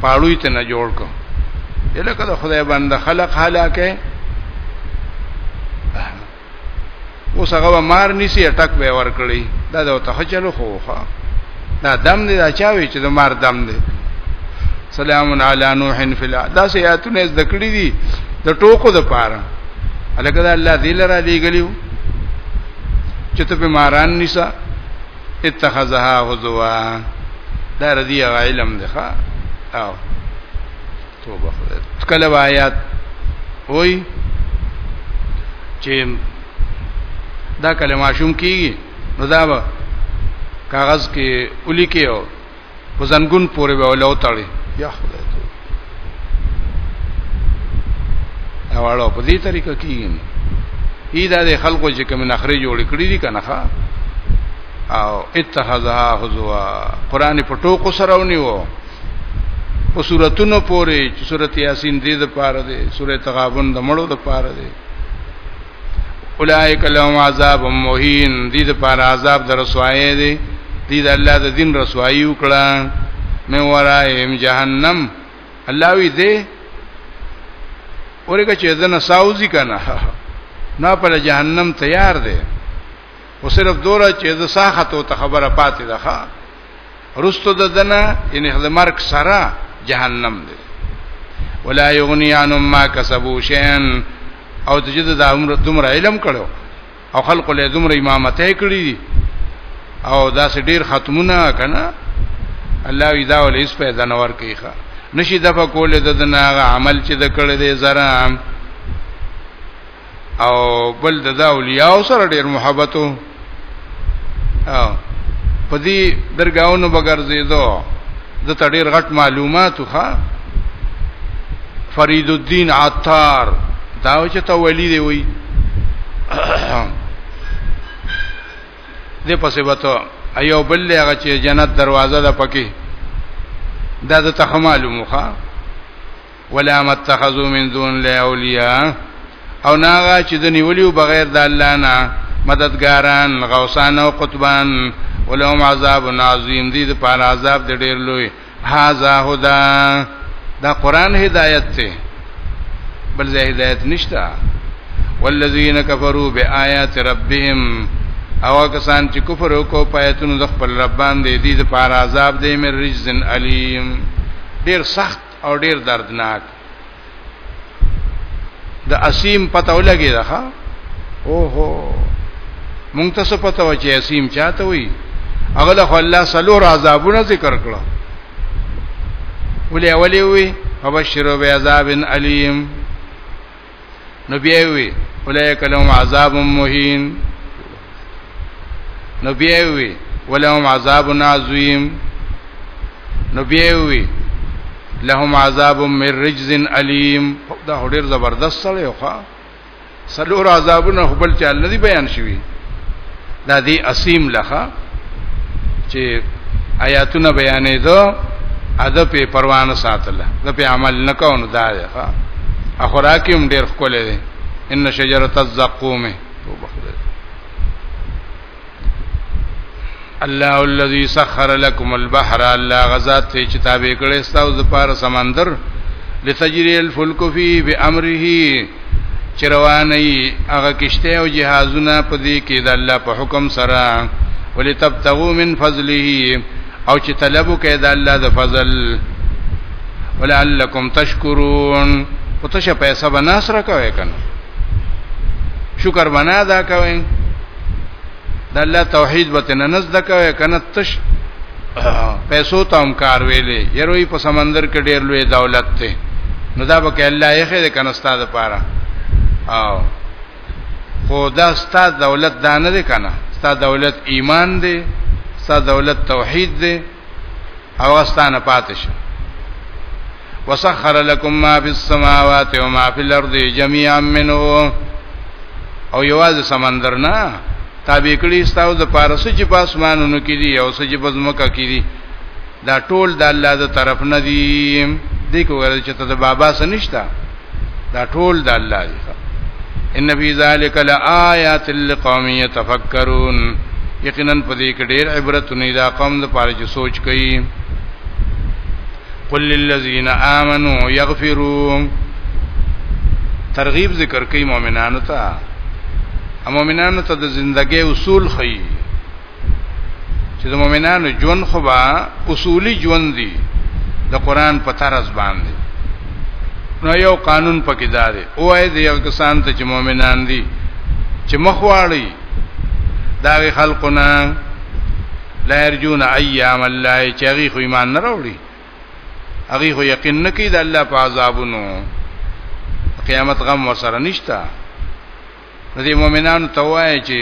پاړوي ته نه جوړ کو الکه د خدای بنده خلق هلاکه اوس هغه مار نسی اٹک به ور کړی دا د تخجل خوخه دا دم دی دا چاوي چې د مار دم دی سلام علی نوح فی الارض دا سیاتونه ذکرې دي د ټوکو د پاره الکه دا الله دې لره دی ګلیو چې ته په ماران نشه اتخذها هزوا دا رضی علم ده او توبه کله آیات وای چې دا کلمه شوم کیږي نو دا کاغذ کې الی کې او په زنګون پورې به ولا وتړي یا خدای ته اواړو په دې طریقه کیږي ای دا د خلکو چې کوم نخري جوړ کړی دي کنه او اتخذها حزوا قران په ټوکو سره ونیو په سوراتونو پورې چې سورته یاسین دې د پاره ده سورته تغابن د مړو د پاره ده اولائک لهم عذاب مهین دې د پار عذاب در رسوایې دي دې د الله د دین رسوایی وکړه مې ورایم جهنم الله وی دې اورګه چې دنه ساوزی کنه نه پر جهنم تیار دی او صرف دوره چې د ساختو ته خبره پاتې ده رستو د دنا یعنی د مرګ سره جهنم دی ولا یغنی عنهم ما کسبوا شیئا او د جد د عمر دومره علم کړو او خلق له دومره امامت کړی او دا سه ډیر ختمونه کنه الله وی دا ولې اس په دنور کیخه نشي دفع کول د دنا عمل چې د کړه دې زرام او بل د دا اولیاء سره ډیر محبت او په دې درگاونو بغیر زیدو د تډیر غټ معلومات خو فرید الدین عطار دا چې ته ولی دی وی دې پسې وته ایو بل هغه چې جنت دروازه ده پکې دا د تخمالو مخه ولا متخذو من دون الله اولیاء او ناغه چې د نیولیو بغیر د الله نه مددګاران غوسان او قطبان ولهم عذاب عظیم دي د پاره عذاب د ډیر لوی هاذا هدا دا قران هدایت ته بل زه هدایت نشتا والذین کفروا بیاات ربهم او کسان چې کفر وکاو پایتونو د خپل رب باندې دي د پاره عذاب دی مې رجزن علیم ډیر سخت او ډیر دردناک د اسیم پته ولګی دا ها اوهو مونږ ته څه پته و چې اسیم چاته وي هغه له الله سلو عذابونه ذکر کړو ولې اولی وی فبشروا بعذاب الیم نو بیا وی اولئک لهم عذاب مهین نو بیا وی ولهم عذاب عظیم نو بیا وی لهم عذاب من رجز الیم دا ډیر زبردست سره یو ښا سلور عذابونه خپل چل نه دی بیان شوی دا دی اسیم لخه چې آیاتونه بیانې دو ادب په پروانه ساتله د په عمل نکاو نو دا ده اخراکه هم ډیر خولې دي ان شجره الزقوم الله الذي سخر لكم البحر الله غزاد ته چې تابع کړي ستاسو لپاره سمندر لتجري الفلك فيه بامره چې رواني هغه کشته او جهازونه په دې کې د الله په حکم سره ولتبتغوا من فضله او چې طلب وکړي د الله د فضل ولعلکم تشکرون او ته شه پیسې بناس را کوي کنه شکر بنا ادا کوي د الله توحید به نه نزد کوي کنه تش پیسو ته هم کار ویلې یروي په سمندر کې ډیر لوی دولت دی نو دا به کې الله یې خې کنه ستاده پاره او خو دا ستاد دولت دانه دی کنه ستاد دولت ایمان دی ستاد دولت توحید دی او استانه پاتې شو وسخر لكم ما في السماوات وما في الارض جميعا منه او یواز سمندر نه تابع کړی ستاسو د پارس چې په اسمانونو کې دي او سجې په ځمکه کې دي دا ټول د الله د طرف نه دي دې کوګل چې ته د بابا سره نشتا دا ټول د الله دی ان فی ذلک لآیات لقوم یتفکرون یقینا په دې کې ډېر عبرتونه دا قوم د پاره چې سوچ کوي قل للذین آمنوا یغفروا ترغیب ذکر کوي مؤمنانو ته مؤمنانو ته د ژوندۍ اصول خي چې د مؤمنانو ژوند خو به اصولي ژوند دی د قران په طرز باندې نو یو قانون پکې دا دی او اې د یو کسان ته چې مؤمنان دي چې مخواړي دا خلقونه لا يرجون ايام الله چې هغه خو ایمان نه راوړي هغه خو یقین نه کوي د الله په عذابونو قیامت غم وسره نشتا نو دې مؤمنانو توای چې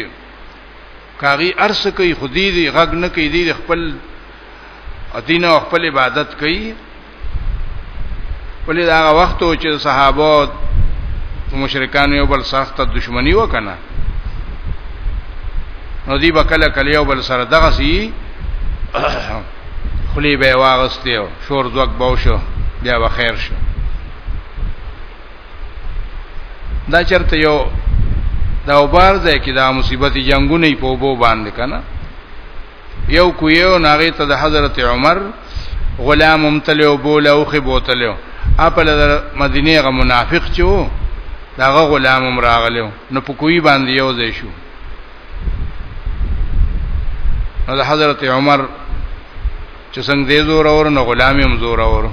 کاغي ارس کوي خودي دي غږ نه کوي دي خپل دین او خپل عبادت کوي ولې دا وخت او چې صحابه مشرکان یو بل سخته دښمنی وکنه نو دی بکله کله یو بل سره دغه سی خلی به واغستیو شور زوګ بوشو بیا بخیر شو دا چرته یو دا وبار ځای کې دا مصیبت جنگونه په وبو باندې کنه یو کو یو ناغه ته د حضرت عمر غلام ممتلو بوله او خې بوتلو خپل د مدینه غ منافق چو داغه غلام هم راغلو نو په کوی باندې یو ځای شو نو د حضرت عمر چې څنګه دې زور اور نو غلام هم زور اور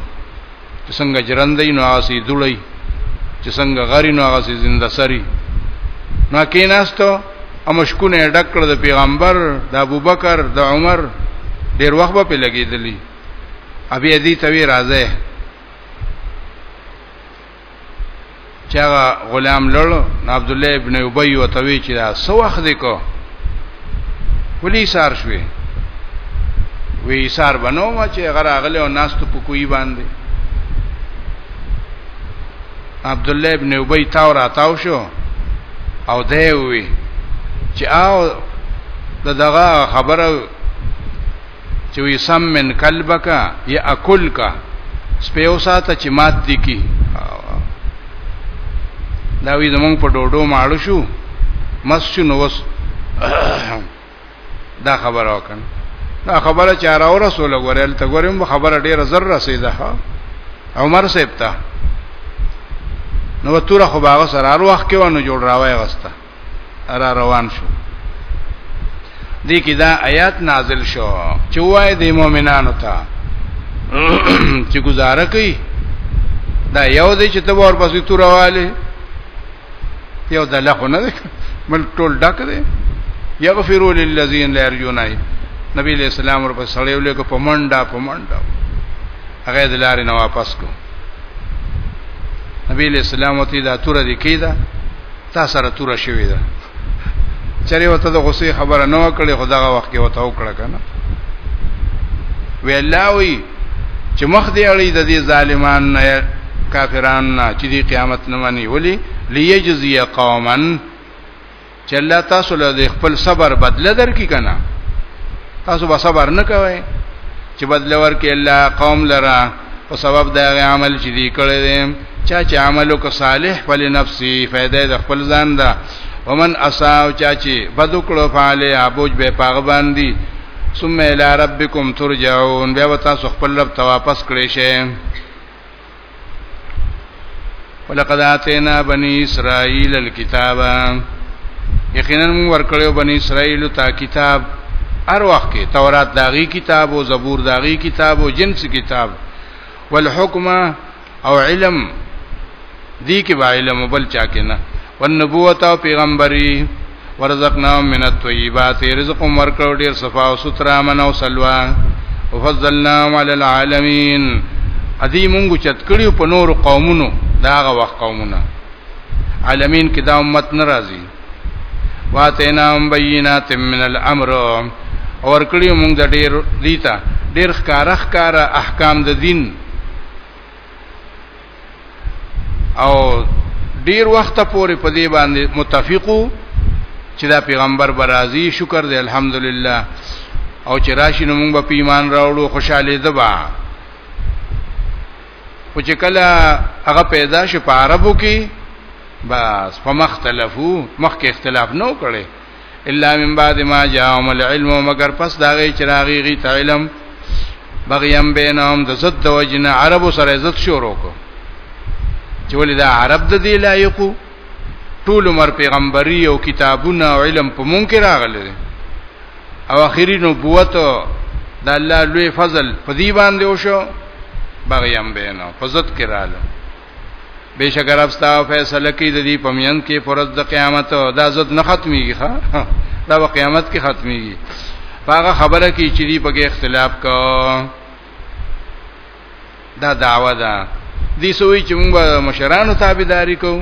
چې څنګه جرندې نو آسی دړی چې څنګه غری نو آسی زنده سری نو کې ناستو امشکونه ډکړه د پیغمبر د ابوبکر د عمر ډیر وخت په لګیدلی ابي ادي توی راځه چې هغه غلام لړ عبد الله ابن ابي او توي چې دا سو وخت دی کو ولي سار شوې وی سار بنو ما چې غره اغله او ناس ته کوی باندې عبد الله ابن ابي تاو را تاو شو او دی وی چې او دغه خبره چې وي سم من قلبک یا اکل کا سپیو ساته چې مات دي کی دا وی زمون په ډوډو ماړو شو مسجد نو وس دا خبره وکړه دا خبره چې راو رسول غوړل ته غوړم خبره ډیره زر رسیده عمر صاحب ته نو تور خو باغ سره هر وخت کې ونه جوړ راوي غسته را روان شو دې کې دا آیات نازل شو چې وای د مؤمنانو ته چې گزاره کوي دا یو دی چې ته ورپسې تورواله یو د لخو نه دی مل ټول ډک دی یغفروا للذین لا یرجون نبی علیہ السلام ورپسې سړیو له کو پمنډا پمنډا هغه د لارې نه واپس کو نبی علیہ السلام ته دا تور دی کیدا تا سره توره شوې ده چرې وته د غصې خبره نه وکړي خدغه وخت کې وته وکړه کنه ویلاوی چې مخ دې اړي د دې ظالمان نه کافرانو نه چې دې قیامت نه مني ولي ليجزي قوما چې الله تاسو له خپل صبر بدله درکې کنه تاسو به صبر نه کوئ چې بدله ورکې الله قوم لره په سبب د هغه عمل چې دی کړی دی چا چې عملو کو صالح فل نفسي فائدې د خپل ځان ده ومن اساو چا چې بد کړو فعلی ابوج به پاغ باندې ثم الى ربکم ترجعون بیا وتا خپل رب ته واپس کړئ شئ ولقد اتینا بنی اسرائیل الكتاب یقینا ورکړیو بنی اسرائیل ته کتاب هر وخت کې تورات داغي کتاب او زبور داغي کتاب او جنس کتاب والحکم او علم دی کې با علم بل چا کې نه والنبوت او پیغمبري ورزقناهم من الطيبات رزق ورکړو ډیر صفا او سترا من او سلوا وفضلناهم على العالمين ادي مونږ چت کړیو په نور قومونو داغه وخت قومونه عالمین کې دا امت ناراضي واتیناهم بینات من الامر اور کړیو مونږ د ډیر دیتا ډیر ښکارخ کارا احکام د دین او ډیر وخت پورې په دې باندې متفقو چې دا پیغمبر برازي شکر دې الحمدلله او چې راشي نو موږ په ایمان راوړو خوشاله دبا او چې کله هغه پیدا شي په عربو کې بس په مختلفو مخکې اختلاف نو کړي الا من بعد ما جاءهم العلم مگر پس دا غي چراغي غي علم بغيم بينهم د زد د وجنه عربو سره عزت شروع کو چې ولې دا عرب د دې لایقو ټول عمر پیغمبري او کتابونه او علم په مونږ کې راغلي او اخیری نبوت د الله لوی فضل په دې باندې وشو بغيم بينهم په زد کې رااله بشکر افستا فیصله کوي د دې پمیان کې فرض د قیامت د عزت نه ختميږي ها دا په قیامت کې ختميږي هغه خبره کې چې دې په اختلاف کو دا دعوه ده دي سوې چې موږ مشرانو تابعداري کوو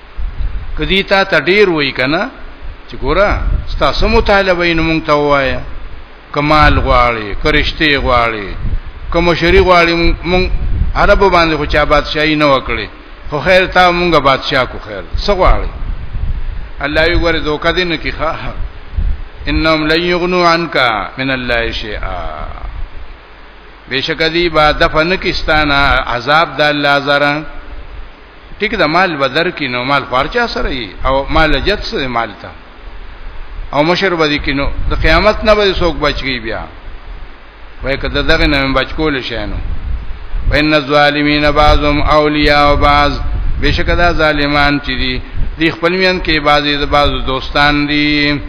کدی تا ته ډیر وای کنه چې ګوره ستاسو مطالبه یې مونږ ته وایي کمال غواړي کرشته غواړي کوم شری غواړي مونږ عربو باندې خو چا بادشاہي نه وکړي خو خیر تا مونږه بادشاہ کو خیر څه غواړي الله یې ګوره دوکا دین کی ښه انهم لن یغنوا عنك من الله شیئا بشک دی با دفن کستانه عذاب د الله زره ټیک د مال بدر کې نو مال خارچا سره یي او مال جت سره مال تا او مشر به دي کې نو د قیامت نه به څوک بچي بیا وای کده دغه نه بچ کول شي نو وان الظالمین بعضهم اولیاء او بعض بشکره دا ظالمان چې دي دی خپل میان کې بعضی د بعضو دوستان دي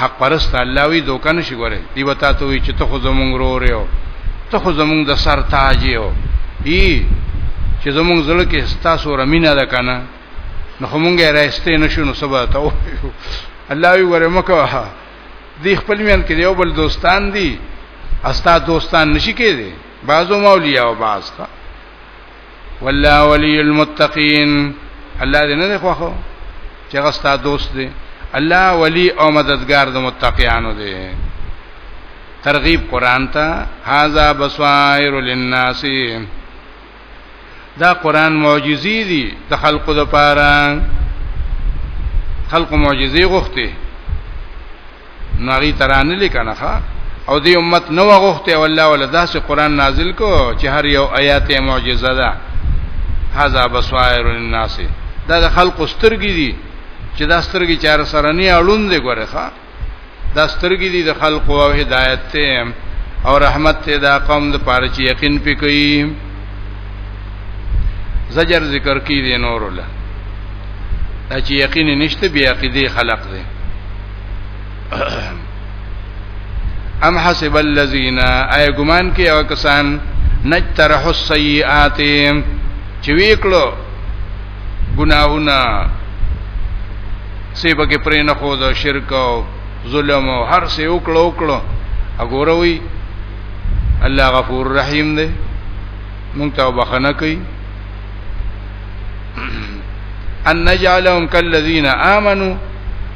حق پرست الله وی دوکه نشي ګوره دی وتا ته وی چې ته خو زمونږ رور یو ته خو زمونږ د سر تاج یو ای چې زمونږ زړه کې ستاسو رمینه ده کنه نو همونګه راستې نشو نو سبا ته الله وی ګوره مکه دی خپل میان کې یو بل دوستان دي استا دوستان نشي کېدي بعضو مولیا او بعض کا والله ولی المتقین الله دې نه خوخو چې غستا دوست دی الله ولی او مددگار د متقیانو دی ترغیب قران ته هاذا بصائر للناس دا قران معجزې دي د خلقو لپاره خلق معجزې غوښته نو هغه ترانه لیکنه ښا او دی امت نو غوښته او الله ولا داسې قران نازل کو چې هر یو آیات معجزه ده هاذا بصائر الناس دا د خلق سترګې دي چې دا سترګې چار سره نه اړوند دي ګوره ښا دا سترګې دي د خلق او هدایت ته او رحمت ته دا قوم د پاره چې یقین پکې زجر ذکر کی دی نور له دا چې یقین نشته بیا عقیده خلق دی ام حسب الذين اي ګمان کې او کسان نجترح السيئات چې ویکلو ګناهونه سی بګې پرې نه خو دا شرک او ظلم او هر څه وکړو وکړو وګوروي الله غفور رحیم دی مونږ ته بخنه کوي ان نجعلهم كالذين امنوا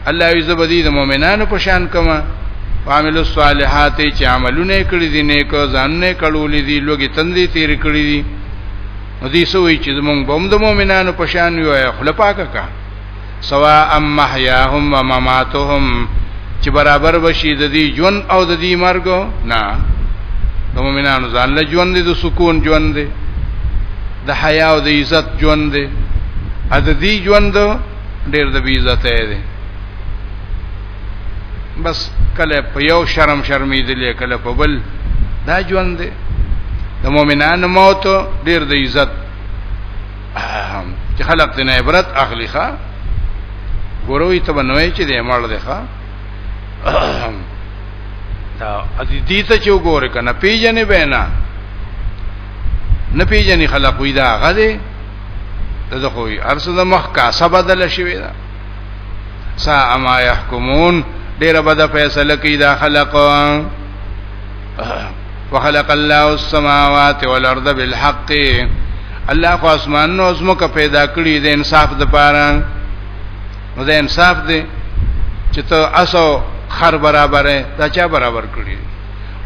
الله یزبدی د مؤمنانو په شان کما وعمل الصالحات چې عملونه کړی دي نیک ځانونه کړولې دي لوګي تندې تیر کړی دي نو دې سوې چې موږ بم د مؤمنانو په شان یو خپل پاکه کا سوا ام محیاهم و مماتهم چې برابر بشي د دې ژوند او د دې مرګ نه د مؤمنانو ځان له ژوند د سکون ژوند دی د حیا او د عزت ژوند دی ا د دې ژوند ډېر د بی عزت دی بس کله په یو شرم شرمې دي کله په بل دا ژوند دی د مؤمنانو موت ډېر د عزت چې خلق دې نه عبرت اخلي ښا ګوروي ته بنوي چې دې مړ دې ښا دا ادي دې ته چې وګوره کنه پیجنې بینا نه پیجنې خلق وې دا غدي دا خو یې ارسه د مخ کا سبا بدل شوی دا سا اما يحكمون ډیره بده فیصله کوي دا خلق وخلق الله السماوات والارض بالحق الله خو اسمان نو زمکه پیدا کړی د انصاف د پاره نو د انصاف دی چې ته اسو خر برابر دا چا برابر کړی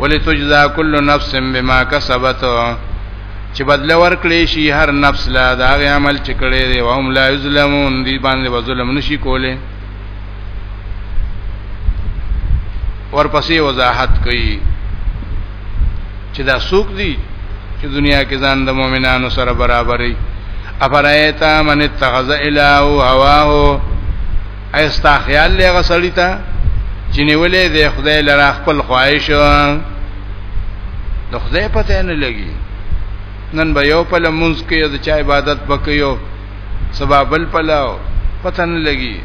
ولی تجزا کل نفس بما کسبت چې بدل ورکړي شي هر نفس لا دا عمل چې کړی دی او هم لا یظلمون دی باندې ظلم نشي کوله ورپسې وضاحت کوي چې دا سوق دي چې دنیا کې ځان د مؤمنانو سره برابرې افرایتا من اتخذ الہ هواه ایستا خیال لغه سړی ته چې نیولې د خدای لره خپل خواهش د خدای پته نه لګي نن به یو په لمونځ کې د چا عبادت وکيو سبا بل پلاو پتن لګي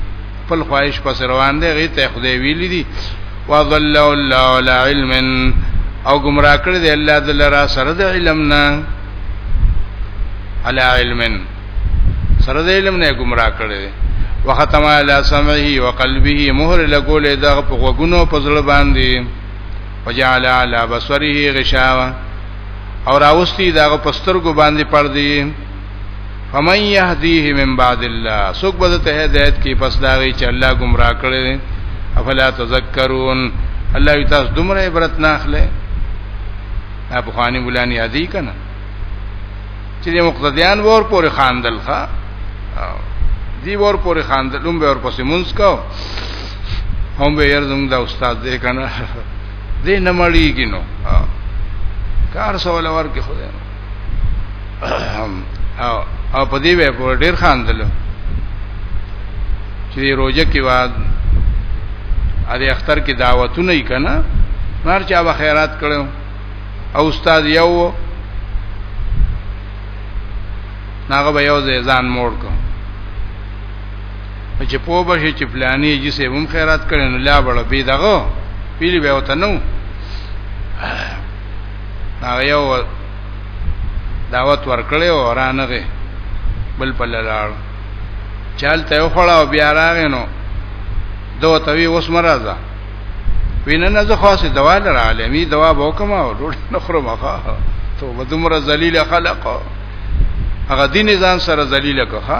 خپل خواهش پس روان دی غي ته خدای ویل دي وظل الله على علم او گمراه کړی دی الله د لرا سره د علم نه على علم سره د علم نه گمراه کړی دی وختم على سمعه وقلبه مهر لګولې دغه په غوګونو په زړه باندې وجعل على بصره غشاوه او راوستي دغه پسترګو باندې پردي فمن يهديه من بعد الله سوک به ته هدایت کی پس دا وی چې الله گمراه کړي افلا تذکرون الله یې تاسو دومره عبرت نه اخلي دا بخانی بولانی یادی کنه چې مقتدیان ور پورې خاندل ښا دی ور پورې خاندل هم به ور پسې مونږ کو هم به ير زموږ د استاد دې کنه دې نه مړیږي نو کار سوال ورکه خدای او او په دې به په ډیر خاندل چې روزه کې واد ا دې اختر کې دعوتونه یې کنه مار چا به خیرات کړو او استاد یو ناغه به یو ځان موړ کو چې په بشي چې پلاني جې سه هم خیرات کړي نو لا بل به دغه پیلی به وته نو هغه یو دعوت ورکړی او رانغه بل په لاړ چالت یو خړاو بیا راغی نو دوه توی اوس مرزه ویننه زه خاصه دوا لره عالمي دوا وکم او ډوډۍ نخره مخه ته ودمر ذلیل خلق هغه دین ځان سره ذلیل کړه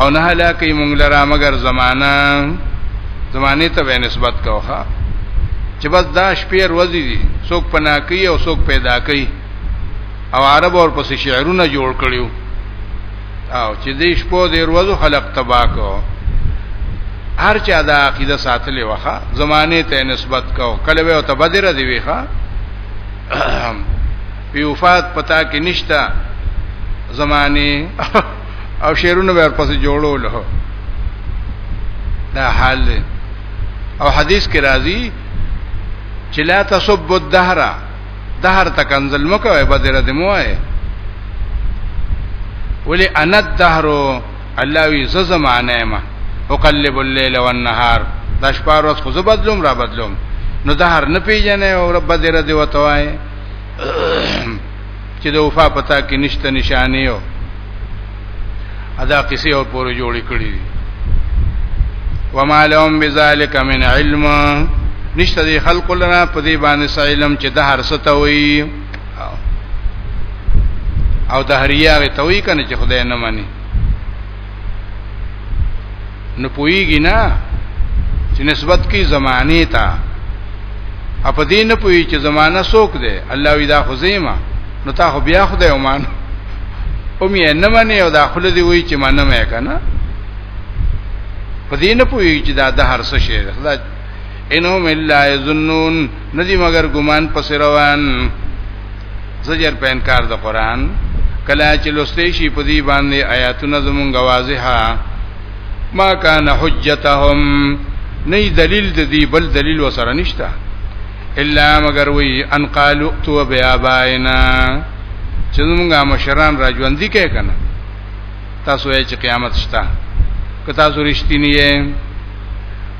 او نه هلاکې مونږ لرا مگر زمانہ زمانه ته به نسبت کوخه چې بس دا شپې ورځې دي څوک پنا کوي او څوک پیدا کوي او عرب اور پس شعرونه جوړ کړیو او چې دې شپو دې ورځو خلق تبا کو هر چا دا عقیده ساتلې وخه زمانه ته نسبت کو کله به ته بدره دی وخه په وفات پتا کې نشتا زمانه او شعرونه به پس جوړول هو دا حال دی او حدیث کې راځي چې لا تسب الدهر دهر تکنزل مکوې بدره دې موه ولی انا الدهر الله وی زمانه ما اقلب الليل والنهار د شپه ورځ خو بدلوم را بدلوم نو دهر نه پیژنې او رب دې را دی وتوای چې د وفا پتا کې نشته نشانه یو ادا قصې او پورې جوړې کړې دي وما لهم بذلك من علم نشته دي خلق لنا په دې باندې سایلم چې د هر څه وي او د هر یاره ته وی کنه چې خدای نه مني نه پويږي نه چې نسبت کی زمانه ته اپ دې نه پوي چې زمانہ څوک دی الله وی دا خزیمه نو تا خو بیا خدای ومان او مې نه منې او دا خل دی وی چې منم یې کنه په دې نه پوي چې دا د هر څه شی ده انهم الا یظنون ندی مگر ګمان پس روان زجر په انکار د قران کله چې لوستې شي په دې باندې آیاتونه زمونږ واضحه ما کان حجتهم نه دلیل د دې بل دلیل وسره نشته الا مگر وی ان قالو تو بیاباینا چې موږ مشران را ژوند دي کې کنه تاسو یې چې قیامت شته که تاسو رښتینی یې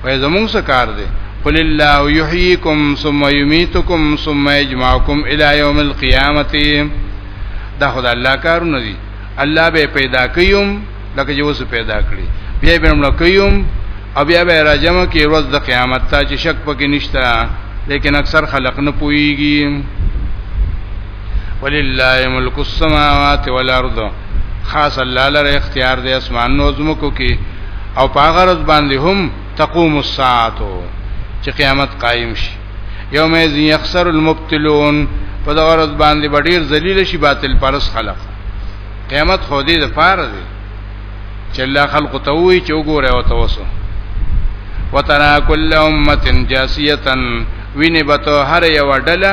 وای زموږ څه کار دی قل الله یحییکم ثم یمیتکم ثم یجمعکم الی یوم القیامه دا خدای الله کارونه دي الله به پیدا کيوم لکه چې وسو پیدا کړی بیا به موږ کيوم او بیا به راجم کې ورځ د قیامت ته چې شک پکې نشته لیکن اکثر خلق نه پويږي ولله ملک السماوات والارض خاص الله لره اختیار دی اسمان نو زمکو کې او پاغرز باندې هم تقوم الساعه چې قیامت قائم شي یوم یخسر المبتلون په دغه ورځ باندې ډیر ذلیل شي باطل پرس خلق قیامت خو دې د پاره دی چې الله خلق ته وی چې وګوره او توسو وترا کل امه جاسیه ویني بتو هر یو ډله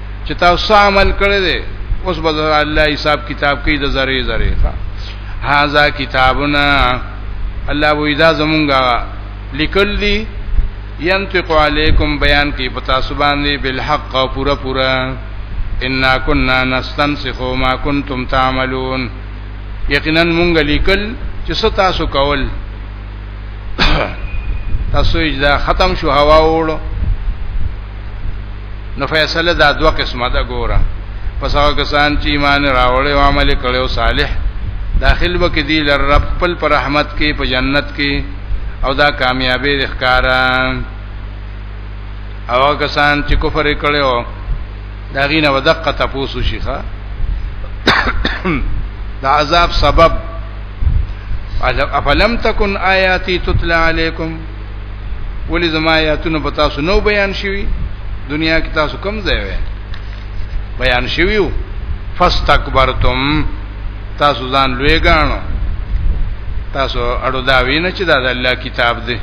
چې تاسو عمل کړی دی اوس به الله حساب کتاب کوي د ذره ذره ښا هاذا کتابنا الله وی دا زمونږه لیکل دي ينطق عليكم بیان کی پتا سبحان دی بالحق او پورا پورا ان كنا نستنسخ ما كنتم تعملون یقینا مونږ لیکل چې ستاسو کول تاسو اجازه ختم شو هوا وړو نو فیصله دا دوه قسمه ده ګوره پس هغه کسان چې ایمان راوړل او عمل کړي او صالح داخل وکړي دی لر رب خپل پر رحمت کې په جنت کې او دا کامیابی د ښکارا او کسان چې کفر کړي دا غینه ودقه تاسو شيخه دا عذاب سبب افلم تکن آیاتی تتلى علیکم ولی زما آیاتونه په تاسو نو بیان شوی دنیا کې تاسو کم ځای وې بیان شویو فاستكبرتم تاسو ځان لوی ګانو تاسو اړو دا وینئ چې دا د الله کتاب دی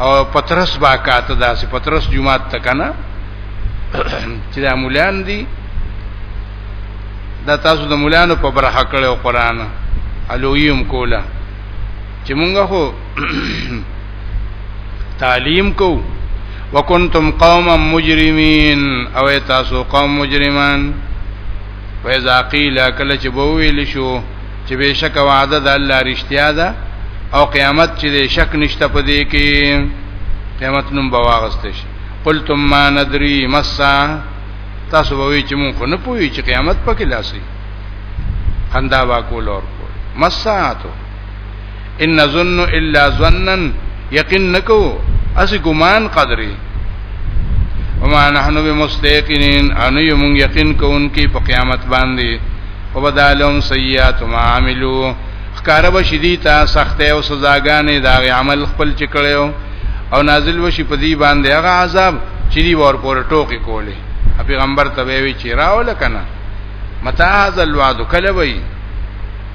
او پترس باکات داسې پترس جمعات تکنه چې د مولان دي دا تاسو د مولانو په برخه کړو قران الویم کولا چې مونږ خو تعلیم کو وکنتم قوما مجرمین او تاسو قوم مجرمان فاذا قيل کله چې بوویل شو چې بشک وعده د الله رښتیا ده او قیامت چې د شک نشته په دې کې قیامت نوم بواغست شي قلتم ما ندري مسا تاسو به وی چې مونږ خو نه پوي چې قیامت پکې لاسي خندا واکول اور مساتو ان ظن الا ظنا یقین نکو اسی ګمان قدرې وما نحنو بمستيقنين ان يمون یقین کوونکی په قیامت باندې وبدالهم سیئات ما عملوا خکار بشدی تا سخته او سزاګانې دا عمل خپل چکړیو او نازل وشي په دې باندې هغه عذاب چې دی ور پور ټوکی کوله پیغمبر ته وی چې راول کنه متا ذل وعد کله وی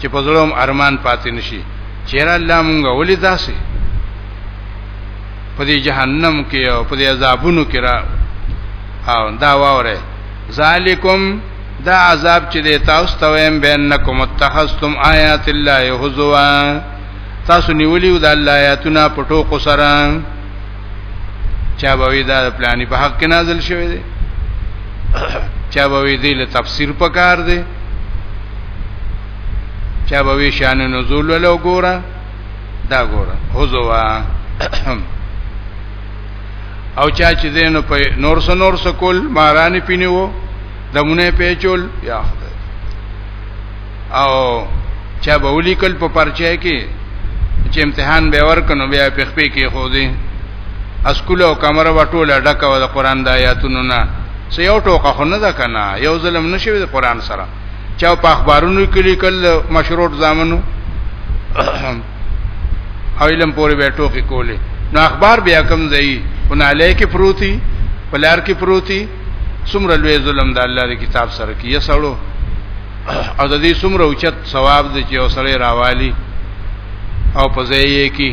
چې په زړه هم ارمان پاتې نشي چیرې الله مونږه ولې داسې په دې جهنم کې او په دې عذابونو کې را او دا وره ذالکم دا عذاب چې د تاسو ته ویم بینکم اتخذتم آیات الله هزوا تاسو نیولیو د الله آیاتونه پټو کو سره چا به وی دا پلاني په حق کې نازل شوی دی چا به وی دی له تفسیر پکار دی چا به وی شان نزول ولو ګورا دا ګورا حضوا او چا چې دین په نور سو نور سو کول مارانی پینیو دمونه پیچول یا خدای او چا به ولیکل په پرچه کې چې امتحان به ورکنو بیا په خپې کې خو دې اسکول او کمره وټوله ډکه و د قران د آیاتونو نه سې یو ټوکه خو نه ده کنه یو ظلم نشوي د قران سره چا په اخبارونو کې لیکل مشروط زامنو او علم پورې به ټوکې کولې نو اخبار بیا کم ځای په ناله کې پروتي پلار کې پروتي څومره لوی ظلم د الله د کتاب سره کې یې سړو او د دې څومره اوچت ثواب دی چې اوسړي راوالي او په ځای یې کې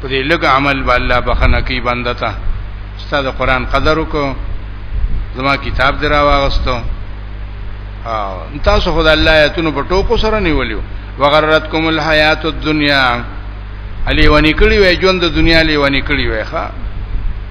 په دې لږ عمل به الله بخنه کوي بنده ته ستاسو قران قدر وکړو زما کتاب درا واغستو او تاسو خدای الله آیاتونو په ټوکو سره نیولیو وغرتکم الحیات الدنیا علی ونی کړي وای ژوند د دنیا لی ونی کړي وای ښا